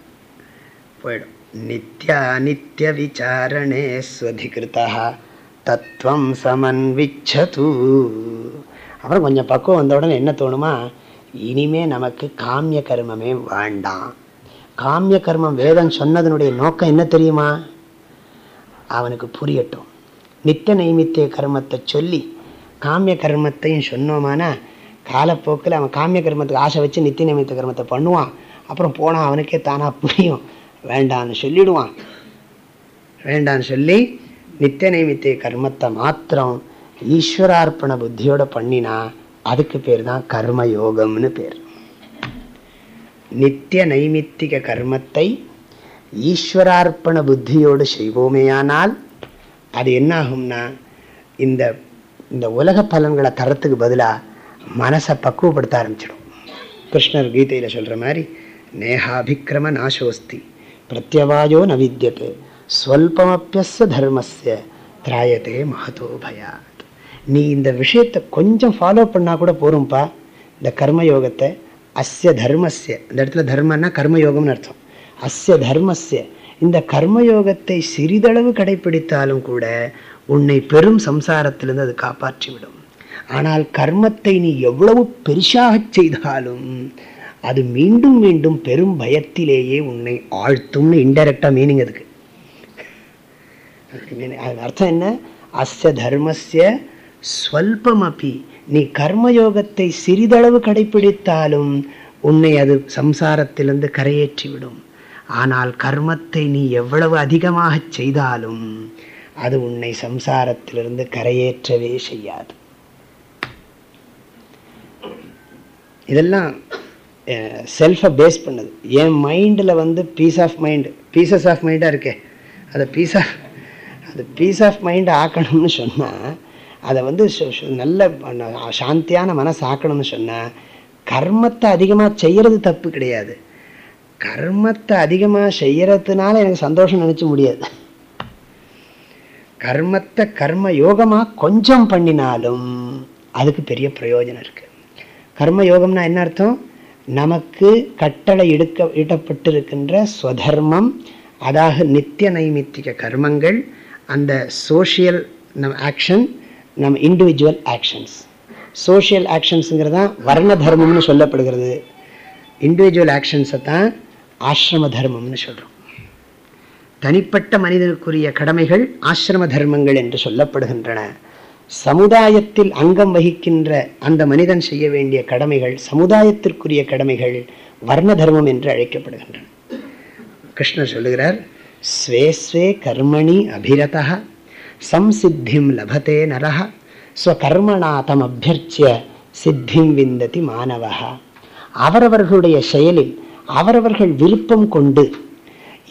[SPEAKER 1] போயிடும். நித்யா நித்திய விசாரணே ஸ்வதிகிருத்தா தத்துவம் சமன்விச்சது. அப்புறம் கொஞ்சம் பக்குவம் வந்த உடனே என்ன தோணுமா? இனிமே நமக்கு காமிய கர்மமே வேண்டாம். காமிய கர்மம் வேதம் சொன்னதனுடைய நோக்கம் என்ன தெரியுமா? அவனுக்கு புரியட்டும். நித்திய நைமித்திய கர்மத்தை சொல்லி காமிய கர்மத்தையும் சொன்னோமானா காலப்போக்கில் அவன் காமிய கர்மத்துக்கு ஆசை வச்சு நித்திய நைமித்த கர்மத்தை பண்ணுவான். அப்புறம் போனால் அவனுக்கே தானாக புரியும். வேண்டான்னு சொல்லிடுவான். வேண்டான்னு சொல்லி நித்திய நைமித்திய கர்மத்தை மாத்திரம் ஈஸ்வரார்ப்பண புத்தியோட பண்ணினா அதுக்கு பேர் தான் கர்ம யோகம்னு பேர். நித்திய நைமித்திக கர்மத்தை ஈஸ்வரார்ப்பண புத்தியோடு செய்வோமேயானால் அது என்ன ஆகும்னா இந்த இந்த உலக பலன்களை தரத்துக்கு பதிலாக மனசை பக்குவப்படுத்த ஆரம்பிச்சிடும். கிருஷ்ணர் கீதையில் சொல்கிற மாதிரி நேஹாபிக்ரம நாசோஸ்தி பிரத்யவாயோ ந வித்தியते ஸ்வல்பமப்பியஸ்ய தர்மஸ்ய திராயதே மகதோ பயாத். நீ இந்த விஷயத்தை கொஞ்சம் ஃபாலோ பண்ணால் கூட போரும்ப்பா இந்த கர்மயோகத்தை அஸ்ய தர்மஸ்ய. இந்த இடத்துல தர்மன்னா கர்மயோகம்னு அர்த்தம். அஸ்ய தர்மஸ்ய. இந்த கர்மயோகத்தை சிறிதளவு கடைபிடித்தாலும் கூட உன்னை பெரும் சம்சாரத்திலிருந்து அது காப்பாற்றிவிடும். ஆனால் கர்மத்தை நீ எவ்வளவு பெருசாக செய்தாலும் அது மீண்டும் மீண்டும் பெரும் பயத்திலேயே உன்னை ஆழ்த்தும்னு இன்டைரக்டா மீனிங் அதுக்கு. அது அர்த்தம் என்ன? அஸ்ய தர்மஸ்ய ஸ்வல்பமபி. நீ கர்மயோகத்தை சிறிதளவு கடைபிடித்தாலும் உன்னை அது சம்சாரத்திலிருந்து கரையேற்றிவிடும். ஆனால் கர்மத்தை நீ எவ்வளவு அதிகமாக செய்தாலும் அது உன்னை சம்சாரத்திலிருந்து கரையேற்றவே செய்யாது. இதெல்லாம் செல்ஃபை பேஸ் பண்ணது. என் மைண்டில் வந்து peace of mind pieces of மைண்டாக இருக்கே. அதை பீஸ் ஆஃப் அது பீஸ் ஆஃப் மைண்ட் ஆக்கணும்னு சொன்னால் அதை வந்து நல்ல சாந்தியான மனசு ஆக்கணும்னு சொன்னால் கர்மத்தை அதிகமாக செய்கிறது தப்பு கிடையாது. கர்மத்தை அதிகமாக செய்யறதுனால எனக்கு சந்தோஷம் நினச்ச முடியாது. கர்மத்தை கர்ம யோகமாக கொஞ்சம் பண்ணினாலும் அதுக்கு பெரிய பிரயோஜனம் இருக்கு. கர்ம யோகம்னா என்ன அர்த்தம்? நமக்கு கட்டளை இடுக்க ஈட்டப்பட்டிருக்கின்ற ஸ்வதர்மம் அதாக நித்திய நைமித்திக கர்மங்கள் அந்த சோஷியல் நம் ஆக்ஷன் நம்ம இண்டிவிஜுவல் ஆக்ஷன்ஸ் சோஷியல் ஆக்ஷன்ஸுங்கிறது தான் வர்ண தர்மம்னு சொல்லப்படுகிறது. இண்டிவிஜுவல் ஆக்ஷன்ஸை தான் ஆசிரம தர்மம்னு சொல்கிறோம் தனிப்பட்ட மனிதனுக்குரிய கடமைகள் ஆசிரம தர்மங்கள் என்று சொல்லப்படுகின்றன. சமுதாயத்தில் அங்கம் வகிக்கின்ற அந்த மனிதன் செய்ய வேண்டிய கடமைகள் சமுதாயத்திற்குரிய கடமைகள் வர்ண தர்மம் என்று அழைக்கப்படுகின்றன. கிருஷ்ணர் சொல்லுகிறார் ஸ்வே ஸ்வே கர்மணி அபிரதா சம்சித்திம் லபத்தே நரஹ ஸ்வகர்மணா தம் அபியர்ச்சிய சித்திம் விந்ததி மாணவா அவரவர்களுடைய செயலில் அவரவர்கள் விருப்பம் கொண்டு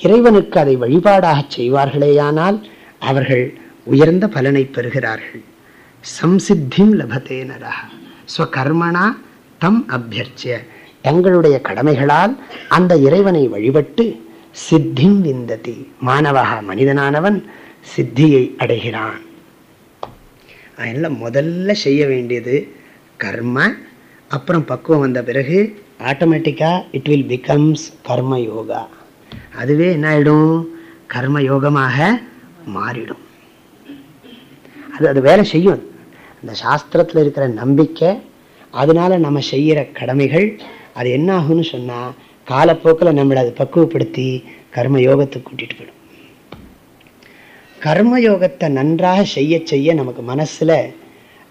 [SPEAKER 1] இறைவனுக்கு அதை வழிபாடாக செய்வார்களேயானால் அவர்கள் உயர்ந்த பலனை பெறுகிறார்கள். சம்சித்திம் லபத்தே நரக ஸ்வகர்மணா தம் அபியர்ச்சிய தங்களுடைய கடமைகளால் அந்த இறைவனை வழிபட்டு சித்திம் விந்ததி மாணவா மனிதனானவன் சித்தியை அடைகிறான். அதனால் முதல்ல செய்ய வேண்டியது கர்ம அப்புறம் பக்குவம் வந்த பிறகு ஆட்டோமேட்டிக்காக இட் வில் பிகம்ஸ் கர்ம யோகா அதுவே என்ன ஆகிடும் கர்ம யோகமாக மாறிடும். அது அது வேலை செய்யும். அந்த சாஸ்திரத்தில் இருக்கிற நம்பிக்கை அதனால நம்ம செய்கிற கடமைகள் அது என்ன ஆகும்னு சொன்னால் காலப்போக்கில் நம்மளை அதை பக்குவப்படுத்தி கர்ம யோகத்தை கூட்டிகிட்டு போயிடும். கர்மயோகத்தை நன்றாக செய்ய செய்ய நமக்கு மனசில்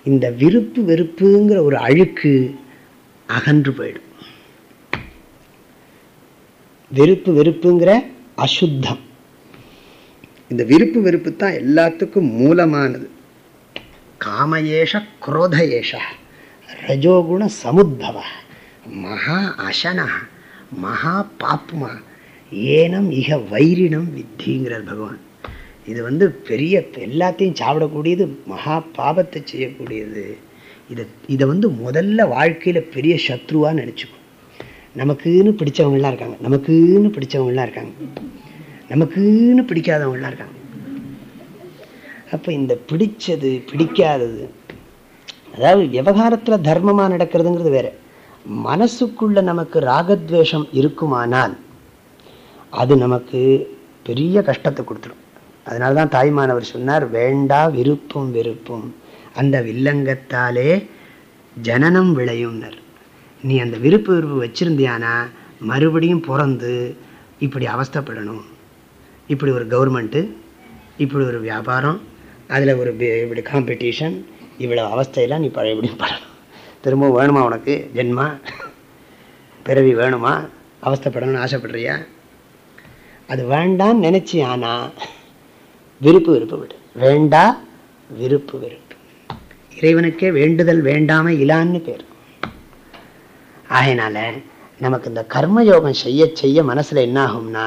[SPEAKER 1] இந்த விருப்பு வெறுப்புங்கிற ஒரு அழுக்கு அகன்று போயிடும். வெறுப்பு வெறுப்புங்கிற அசுத்தம். இந்த விருப்பு வெறுப்பு தான் எல்லாத்துக்கும் மூலமானது. காமயேஷ குரோதயேஷ ரஜோகுண சமுத்பவ மகா அசனா மகா பாப்மா ஏனம் இக வைரினம் வித்திங்கிறார் பகவான். இது வந்து பெரிய எல்லாத்தையும் சாப்பிடக்கூடியது மகா பாபத்தை செய்யக்கூடியது. இதை இதை வந்து முதல்ல வாழ்க்கையில் பெரிய சத்ருவாக நினச்சிக்கும் நமக்குன்னு பிடிச்சவங்களாம் இருக்காங்க. நமக்குன்னு பிடிச்சவங்களாம் இருக்காங்க. நமக்குன்னு பிடிக்காதவங்களாம் இருக்காங்க. அப்போ இந்த பிடிச்சது பிடிக்காதது அதாவது விவகாரத்தில் தர்மமாக நடக்கிறதுங்கிறது வேற. மனசுக்குள்ள நமக்கு ராகத்வேஷம் இருக்குமானால் அது நமக்கு பெரிய கஷ்டத்தை கொடுத்துடும் அதனால தான் தாய்மானவர் சொன்னார் வேண்டா விருப்பும் விருப்பும் அந்த வில்லங்கத்தாலே ஜனனம் விளையும்னர். நீ அந்த விருப்பு விருப்பு வச்சிருந்தியானா மறுபடியும் பிறந்து இப்படி அவஸ்தப்படணும். இப்படி ஒரு கவர்மெண்ட்டு இப்படி ஒரு வியாபாரம் அதில் ஒரு இப்படி காம்படிஷன் இவ்வளோ அவஸ்தையெல்லாம் நீ பழையபடியும் படணும். திரும்ப வேணுமா உனக்கு? ஜென்மா? பிறவி வேணுமா? அவஸ்தப்படணும்னு ஆசைப்படுறியா? அது வேண்டான்னு நினச்சி ஆனால் விருப்பு விருப்பு விடு. வேண்டா விருப்பு விருப்பு. இறைவனுக்கே வேண்டுதல் வேண்டாம இலான்னு பேர். ஆகையினால நமக்கு இந்த கர்மயோகம் செய்ய செய்ய மனசுல என்ன ஆகும்னா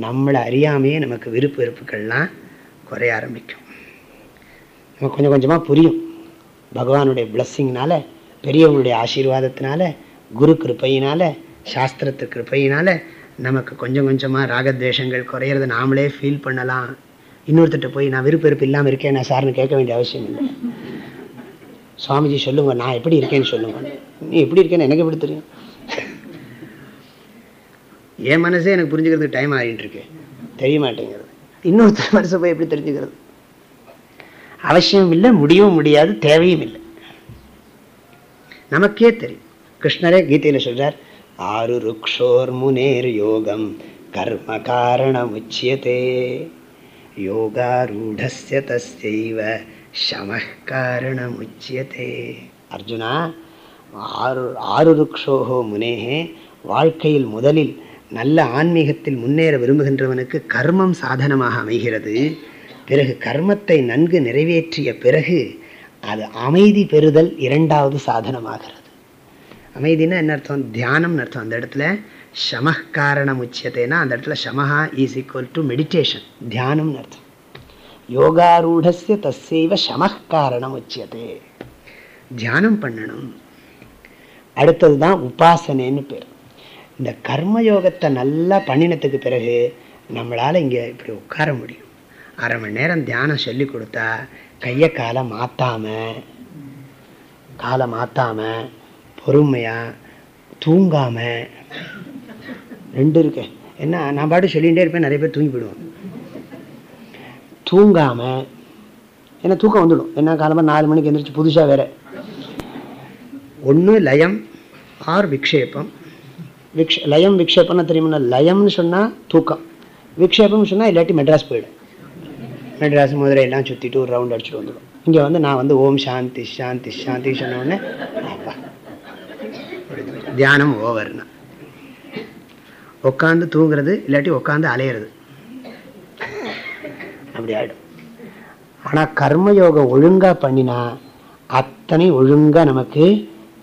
[SPEAKER 1] நம்மளை அறியாமையே நமக்கு விருப்பு வெறுப்புகள்லாம் குறைய ஆரம்பிக்கும். நமக்கு கொஞ்சம் கொஞ்சமாக புரியும். பகவானுடைய பிளஸ்ஸிங்னால பெரியவங்களுடைய ஆசீர்வாதத்தினால குரு கிருப்பையினால சாஸ்திரத்து கிருப்பையினால நமக்கு கொஞ்சம் கொஞ்சமாக ராகத்வேஷங்கள் குறையிறத நாமளே ஃபீல் பண்ணலாம். இன்னொருத்திட்ட போய் நான் விருப்ப வெறுப்பு இல்லாமல் இருக்கேன் நான் சார்னு கேட்க வேண்டிய அவசியம் இல்லை. சுவாமிஜி சொல்லுங்க நான் எப்படி இருக்கேன்னு சொல்லுங்க. நீ எப்படி இருக்கேன்னு எனக்கு எப்படி தெரியும்? என் மனசே எனக்கு புரிஞ்சுக்கிறதுக்கு டைம் ஆகிட்டு இருக்கு. தெரிய மாட்டேங்கிறது இன்னொருத்தர் மனசை போய் எப்படி தெரிஞ்சுக்கிறது? அவசியம் இல்லை முடியவும் முடியாது தேவையும் இல்லை. நமக்கே தெரியும். கிருஷ்ணரே கீதையில் சொல்றார் ஆறு ருக்ஷோர் முனேர் யோகம் கர்ம காரணம் உச்சியதே யோகாரூடஸ்ய தஸ்யைவ சமः காரணமுச்சியதே அர்ஜுனா ஆறு ஆறு ருக்ஷோகோ முனேகே வாழ்க்கையில் முதலில் நல்ல ஆன்மீகத்தில் முன்னேற விரும்புகின்றவனுக்கு கர்மம் சாதனமாக அமைகிறது. பிறகு கர்மத்தை நன்கு நிறைவேற்றிய பிறகு அது அமைதி பெறுதல் இரண்டாவது சாதனமாகிறது. அமைதினா என்ன அர்த்தம்? தியானம்னு அர்த்தம் அந்த இடத்துல. சம காரணம் உச்சியத்தைனா அந்த இடத்துல சமஹா இஸ் ஈக்குவல் டு மெடிடேஷன் தியானம்னு அர்த்தம். யோகாரூடஸ்ய தசைவ சம காரணம் உச்சியதே தியானம் பண்ணணும். அடுத்தது தான் உபாசனைன்னு பேர். இந்த கர்மயோகத்தை நல்லா பண்ணினத்துக்கு பிறகு நம்மளால் இங்கே இப்படி உட்கார முடியும். அரை மணி நேரம் தியானம் சொல்லி கொடுத்தா கையை காலை மாற்றாமல் காலை மாற்றாமல் பொறுமையாக தூங்காமல் ரெண்டு இருக்கு என்ன நான் பாட்டு சொல்லிகிட்டே இருப்பேன் நிறைய பேர் தூங்கி போயிடுவாங்க. தூங்காமல் ஏன்னா தூக்கம் வந்துடும். என்ன காலமாக நாலு மணிக்கு எந்திரிச்சு புதுசாக வேற. ஒன்று லயம் ஆர் விக்ஷேபம். விக்ஷ லயம் விக்ஷேபம்னா தெரியுமா? லயம்னு சொன்னால் தூக்கம். விக்ஷேபம்னு சொன்னால் இல்லாட்டி மெட்ராஸ் போயிடும் மெட்ராஸ் மதுரை எல்லாம் சுற்றிட்டு ஒரு ரவுண்ட் அடிச்சுட்டு வந்துடும். இங்கே வந்து நான் வந்து ஓம் சாந்தி சாந்தி சாந்தி சொன்னோடனே தியானம் ஓவர்னா உட்காந்து தூங்குறது இல்லாட்டி உட்காந்து அலையிறது. அப்படி ஆகிடும் ஆனால் கர்மயோகம் ஒழுங்காக பண்ணினா அத்தனை ஒழுங்காக நமக்கு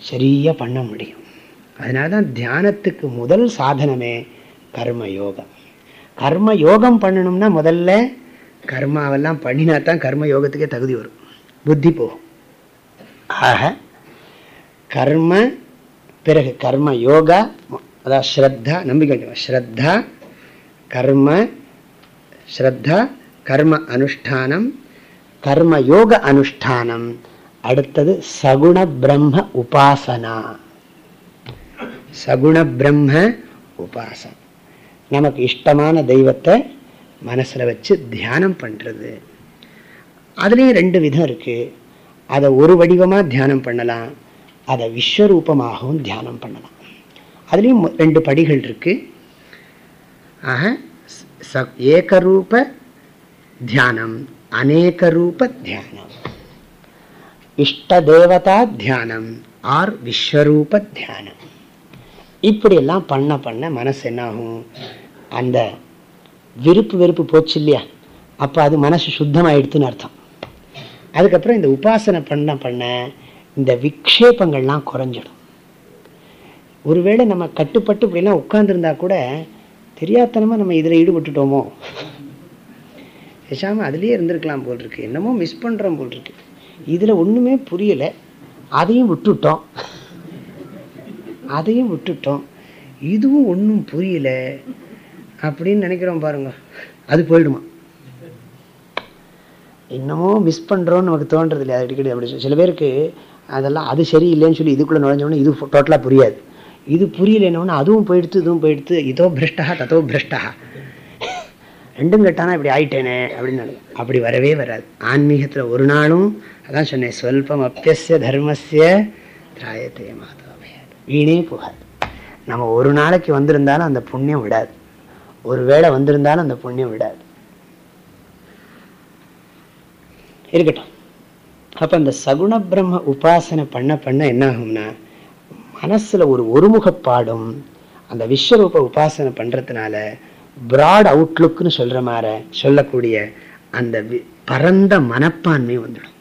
[SPEAKER 1] சரியாக பண்ண முடியும். அதனால தான் தியானத்துக்கு முதல் சாதனமே கர்ம யோகம் கர்ம யோகம் பண்ணணும்னா முதல்ல கர்மாவெல்லாம் பண்ணினா தான் கர்ம யோகத்துக்கே தகுதி வரும். புத்தி போகும். ஆக கர்ம பிறகு கர்ம யோகா அதான் ஸ்ரத்தா நம்பிக்கை ஸ்ரத்தா கர்ம ஸ்ரத்தா கர்ம அனுஷ்டானம் கர்ம யோக அனுஷ்டானம். அடுத்தது சகுண பிரம்ம உபாசனா. சகுண பிரம்ம உபாசனம் நமக்கு இஷ்டமான தெய்வத்தை மனசில் வச்சு தியானம் பண்ணுறது அதுலேயும் ரெண்டு விதம் இருக்குது அதை ஒரு வடிவமாக தியானம் பண்ணலாம். அதை விஸ்வரூபமாகவும் தியானம் பண்ணலாம். அதுலேயும் ரெண்டு படிகள் இருக்குது ஆக ஏகரூப தியானம் அநேகரூப தியானம். இஷ்டதேவதா தியானம் ஆர் விஸ்வரூப தியானம். இப்படியெல்லாம் பண்ண பண்ண மனசு என்னாகும்? அந்த விருப்பு வெறுப்பு போச்சு இல்லையா? அப்போ அது மனசு சுத்தமாகிடுதுன்னு அர்த்தம். அதுக்கப்புறம் இந்த உபாசனை பண்ண பண்ண இந்த விக்ஷேபங்கள்லாம் குறைஞ்சிடும். ஒருவேளை நம்ம கட்டுப்பட்டு இப்படிலாம் உட்காந்துருந்தா கூட தெரியாதனமாக நம்ம இதில் ஈடுபட்டுட்டோமோ? பேசாமல் அதுலேயே இருந்திருக்கலாம் போல் இருக்கு என்னமோ மிஸ் பண்ணுறோம் போல் இருக்கு இதில் ஒன்றுமே புரியலை. அதையும் விட்டுட்டோம். அதையும் விட்டுட்டோம். இதுவும் ஒன்றும் புரியல. அப்படின்னு நினைக்கிறோம் பாருங்க. அது போயிடுமா? இன்னமும் மிஸ் பண்ணுறோன்னு நமக்கு தோன்றது இல்லையா அடிக்கடி அப்படி சில பேருக்கு அதெல்லாம் அது சரியில்லைன்னு சொல்லி இதுக்குள்ளே நுழைஞ்சோடனே இது டோட்டலாக புரியாது. இது புரியலன்னொன்னே அதுவும் போயிடுத்து இதுவும் போயிடுத்து இதோ பிரஷ்டா ததோ பிரஷ்டா ரெண்டும் கட்டானா இப்படி ஆயிட்டேனே அப்படின்னு அப்படி வரவே வராது. ஆன்மீகத்தில் ஒரு நாளும் அதான் சொன்னேன் சொல்பம் அப்பியசிய தர்மசிய திராயத்தைய வீணே போகாது. நம்ம ஒரு நாளைக்கு வந்திருந்தாலும் அந்த புண்ணியம் விடாது. ஒரு வேளை வந்திருந்தாலும் அந்த புண்ணியம் விடாது. இருக்கட்டும். அப்போ அந்த சகுண பிரம்ம உபாசனை பண்ண பண்ண என்ன ஆகும்னா மனசுல ஒரு ஒருமுகப்பாடும் அந்த விஸ்வரூப உபாசனை பண்றதுனால பிராட் அவுட்லுக்னு சொல்ற மாதிரி சொல்லக்கூடிய அந்த பரந்த மனப்பான்மை வந்துடும்.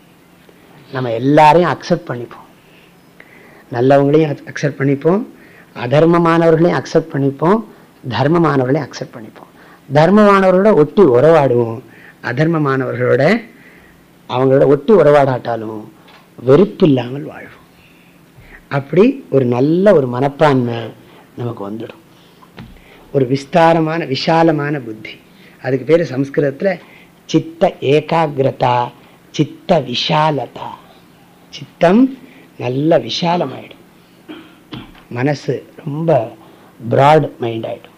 [SPEAKER 1] நம்ம எல்லாரையும் அக்செப்ட் பண்ணிப்போம். நல்லவங்களையும் அக்செப்ட் பண்ணிப்போம். அதர்மமானவர்களையும் அக்செப்ட் பண்ணிப்போம். தர்மமானவர்களையும் அக்செப்ட் பண்ணிப்போம். தர்மமானவர்களோட ஒட்டி உறவாடுவோம். அதர்மமானவர்களோட அவங்களோட ஒட்டி உறவாடாட்டாலும் வெறுப்பு இல்லாமல் வாழ்வோம். அப்படி ஒரு நல்ல ஒரு மனப்பான்மை நமக்கு வந்துடும். ஒரு விஸ்தாரமான விஷாலமான புத்தி. அதுக்கு பேர் சம்ஸ்கிருதத்தில் சித்த ஏகாகிரதா சித்த விஷாலதா. சித்தம் நல்ல விஷாலமாயிடும். மனசு ரொம்ப ப்ராட் மைண்ட் ஆயிடும்.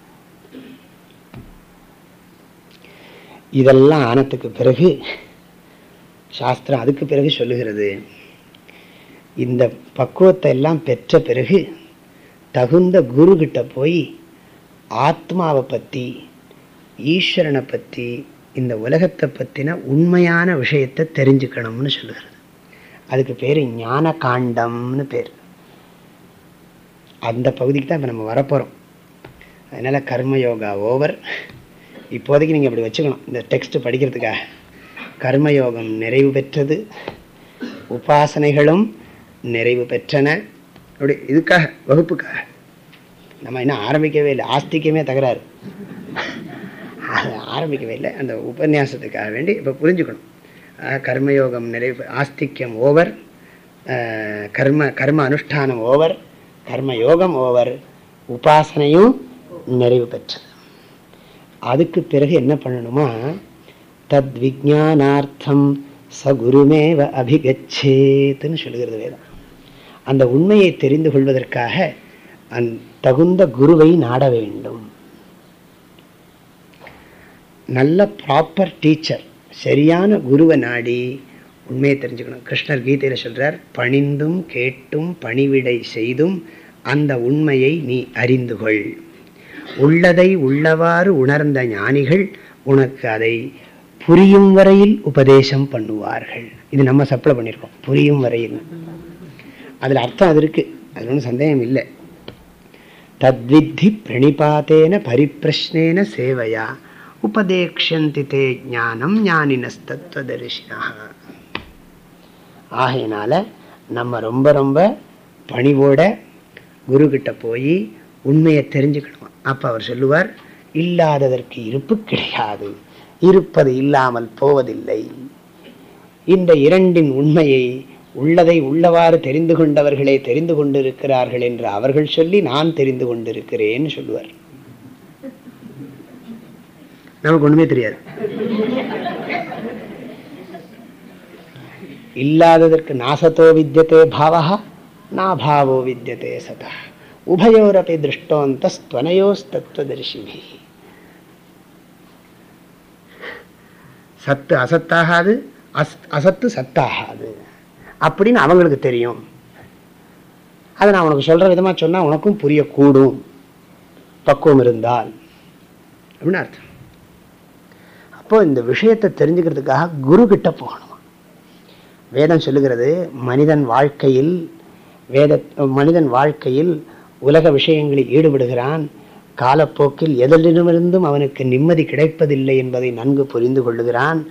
[SPEAKER 1] இதெல்லாம் ஆனத்துக்கு பிறகு சாஸ்திரம் அதுக்கு பிறகு சொல்லுகிறது. இந்த பக்குவத்தை எல்லாம் பெற்ற பிறகு தகுந்த குரு கிட்ட போய் ஆத்மாவை பற்றி ஈஸ்வரனை பற்றி இந்த உலகத்தை பற்றின உண்மையான விஷயத்தை தெரிஞ்சுக்கணும்னு சொல்லுகிறது. அதுக்கு பேர் ஞான காண்டம்னு பேர். அந்த பகுதிக்கு தான் இப்போ நம்ம வரப்போகிறோம் அதனால் கர்மயோகா ஓவர். இப்போதைக்கு நீங்கள் அப்படி வச்சுக்கணும். இந்த டெக்ஸ்ட் படிக்கிறதுக்காக. கர்மயோகம் நிறைவு பெற்றது. உபாசனைகளும் நிறைவு பெற்றன. அப்படி இதுக்காக வகுப்புக்காக. நம்ம இன்னும் ஆரம்பிக்கவே இல்லை. ஆஸ்திக்கமே தகராறு. ஆரம்பிக்கவே இல்லை. அந்த உபன்யாசத்துக்காக வேண்டி இப்போ புரிஞ்சுக்கணும். கர்மயோகம் நிறைவு ஆஸ்திக்யம் ஓவர். கர்ம கர்ம அனுஷ்டானம் ஓவர். கர்ம யோகம் ஓவர். உபாசனையும் நிறைவு பெற்றது அதுக்கு பிறகு என்ன பண்ணணுமா? தத் விஜானார்த்தம் சகுருமேவ அபிகச்சேத்துன்னு சொல்லுகிறது வேதம். அந்த உண்மையை தெரிந்து கொள்வதற்காக அந் தகுந்த குருவை நாட வேண்டும். நல்ல ப்ராப்பர் டீச்சர் சரியான குருவை நாடி உண்மையை தெரிஞ்சுக்கணும். கிருஷ்ணர் கீதையில் சொல்கிறார் பணிந்தும் கேட்டும் பணிவிடை செய்தும் அந்த உண்மையை நீ அறிந்து கொள். உள்ளதை உள்ளவாறு உணர்ந்த ஞானிகள் உனக்கு அதை புரியும் வரையில் உபதேசம் பண்ணுவார்கள். இது நம்ம சப்ளை பண்ணியிருக்கோம். புரியும் வரையில். அதில் அர்த்தம் அது இருக்கு. அது ஒன்றும் சந்தேகம் இல்லை. தத்வித்தி பிரணிபாத்தேன பரிப்பிரஷ்னேன சேவையா. உபதேக்ஷந்தி தே ஞானம் ஞானினஸ்தத்வதரிசினா ஆகையினால நம்ம ரொம்ப ரொம்ப பணிவோட குருக்கிட்ட போய் உண்மையை தெரிஞ்சுக்கணும். அப்போ அவர் சொல்லுவார் இல்லாததற்கு இருப்பு கிடையாது. இருப்பது இல்லாமல் போவதில்லை. இந்த இரண்டின் உண்மையை உள்ளதை உள்ளவாறு தெரிந்து கொண்டவர்களே தெரிந்து கொண்டிருக்கிறார்கள் என்று அவர்கள் சொல்லி நான் தெரிந்து கொண்டிருக்கிறேன் சொல்லுவார். நமக்கு ஒண்ணுமே தெரியாது. இல்லாததற்கு நாசத்தோ வித்தியதே பாவா நாபாவோ வித்தியதே சதா. உபயோரப்பி திருஷ்டோந்தஸ்துவனயோஸ்தத்வதர்ஷினி சத்து அசத்தாகாது அஸ் அசத்து சத்தாகாது. அப்படின்னு அவங்களுக்கு தெரியும். அதை நான் உனக்கு சொல்ற விதமா சொன்னால் உனக்கும் புரியக்கூடும். பக்குவம் இருந்தால். அப்படின்னு அர்த்தம். அப்போ இந்த விஷயத்தை தெரிஞ்சுக்கிறதுக்காக குரு கிட்ட போகணும். வேதம் சொல்லுகிறது மனிதன் வாழ்க்கையில் வேத மனிதன் வாழ்க்கையில் உலக விஷயங்களில் ஈடுபடுகிறான். காலப்போக்கில் எதிலிடமிருந்தும் அவனுக்கு நிம்மதி கிடைப்பதில்லை என்பதை நன்கு புரிந்து கொள்ளுகிறான்.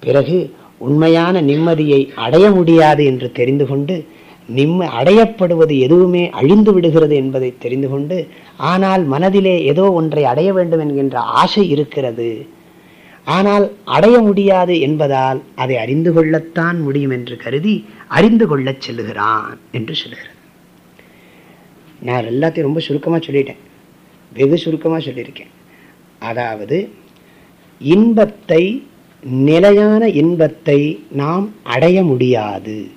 [SPEAKER 1] பிறகு உண்மையான நிம்மதியை அடைய முடியாது என்று தெரிந்து கொண்டு நிம்ம அடையப்படுவது எதுவுமே அழிந்து விடுகிறது என்பதை தெரிந்து கொண்டு ஆனால் மனதிலே ஏதோ ஒன்றை அடைய வேண்டும் என்கின்ற ஆசை இருக்கிறது. ஆனால் அடைய முடியாது என்பதால் அதை அறிந்து கொள்ளத்தான் முடியும் என்று கருதி அறிந்து கொள்ளச் செல்லுகிறான் என்று சொல்லுகிறது நான் எல்லாத்தையும் ரொம்ப சுருக்கமாக சொல்லிட்டேன். வெகு சுருக்கமாக சொல்லியிருக்கேன். அதாவது இன்பத்தை நிலையான இன்பத்தை நாம் அடைய முடியாது.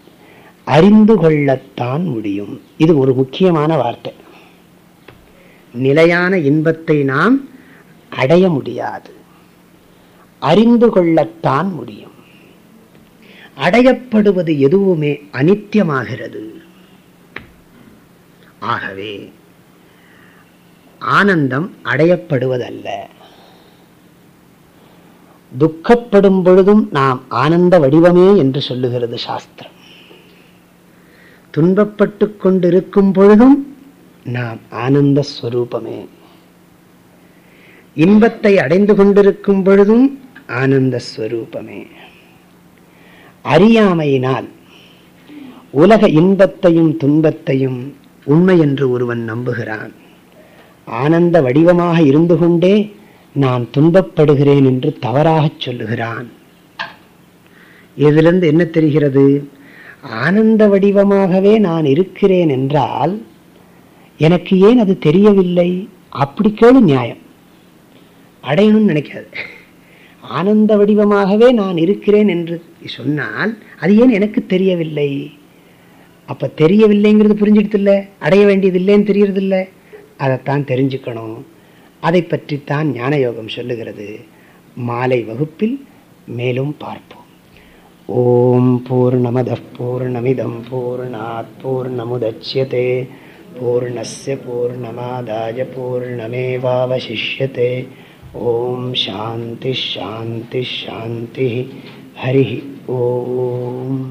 [SPEAKER 1] அறிந்து கொள்ளத்தான் முடியும். இது ஒரு முக்கியமான வார்த்தை. நிலையான இன்பத்தை நாம் அடைய முடியாது. அறிந்து கொள்ளத்தான் முடியும். அடையப்படுவது எதுவுமே அனித்தியமாகிறது. ஆகவே ஆனந்தம் அடையப்படுவதல்ல. துக்கப்படும் பொழுதும் நாம் ஆனந்த வடிவமே என்று சொல்லுகிறது சாஸ்திரம். துன்பப்பட்டு கொண்டிருக்கும் பொழுதும் நாம் ஆனந்த ஸ்வரூபமே. இன்பத்தை அடைந்து கொண்டிருக்கும் பொழுதும் ஆனந்த ஸ்வரூபமே. அறியாமையினால் உலக இன்பத்தையும் துன்பத்தையும் உண்மை என்று ஒருவன் நம்புகிறான். ஆனந்த வடிவமாக இருந்து கொண்டே நான் துன்பப்படுகிறேன் என்று தவறாக சொல்லுகிறான். இதிலிருந்து என்ன தெரிகிறது? ஆனந்த வடிவமாகவே நான் இருக்கிறேன் என்றால் எனக்கு ஏன் அது தெரியவில்லை? அப்படி கேளு நியாயம். அடையணும்னு நினைக்காது. ஆனந்த வடிவமாகவே நான் இருக்கிறேன் என்று சொன்னால் அது ஏன் எனக்கு தெரியவில்லை? அப்ப தெரியவில்லைங்கிறது புரிஞ்சிடுதில்லை? அடைய வேண்டியது இல்லைன்னு தெரியறதில்லை? அதைத்தான் தெரிஞ்சுக்கணும். அதை பற்றித்தான் ஞான யோகம் சொல்லுகிறது. மாலை வகுப்பில் மேலும் பார்ப்போம். ஓம் பூர்ணமத பூர்ணமிதம் பூர்ணாத் பூர்ணமுதட்சியதே பூர்ணஸ்ய பூர்ணமாதாய பூர்ணமேவாவசிஷ்யते ஓம் சாந்தி ஷாந்தி ஷாந்தி ஹரி ஓம்.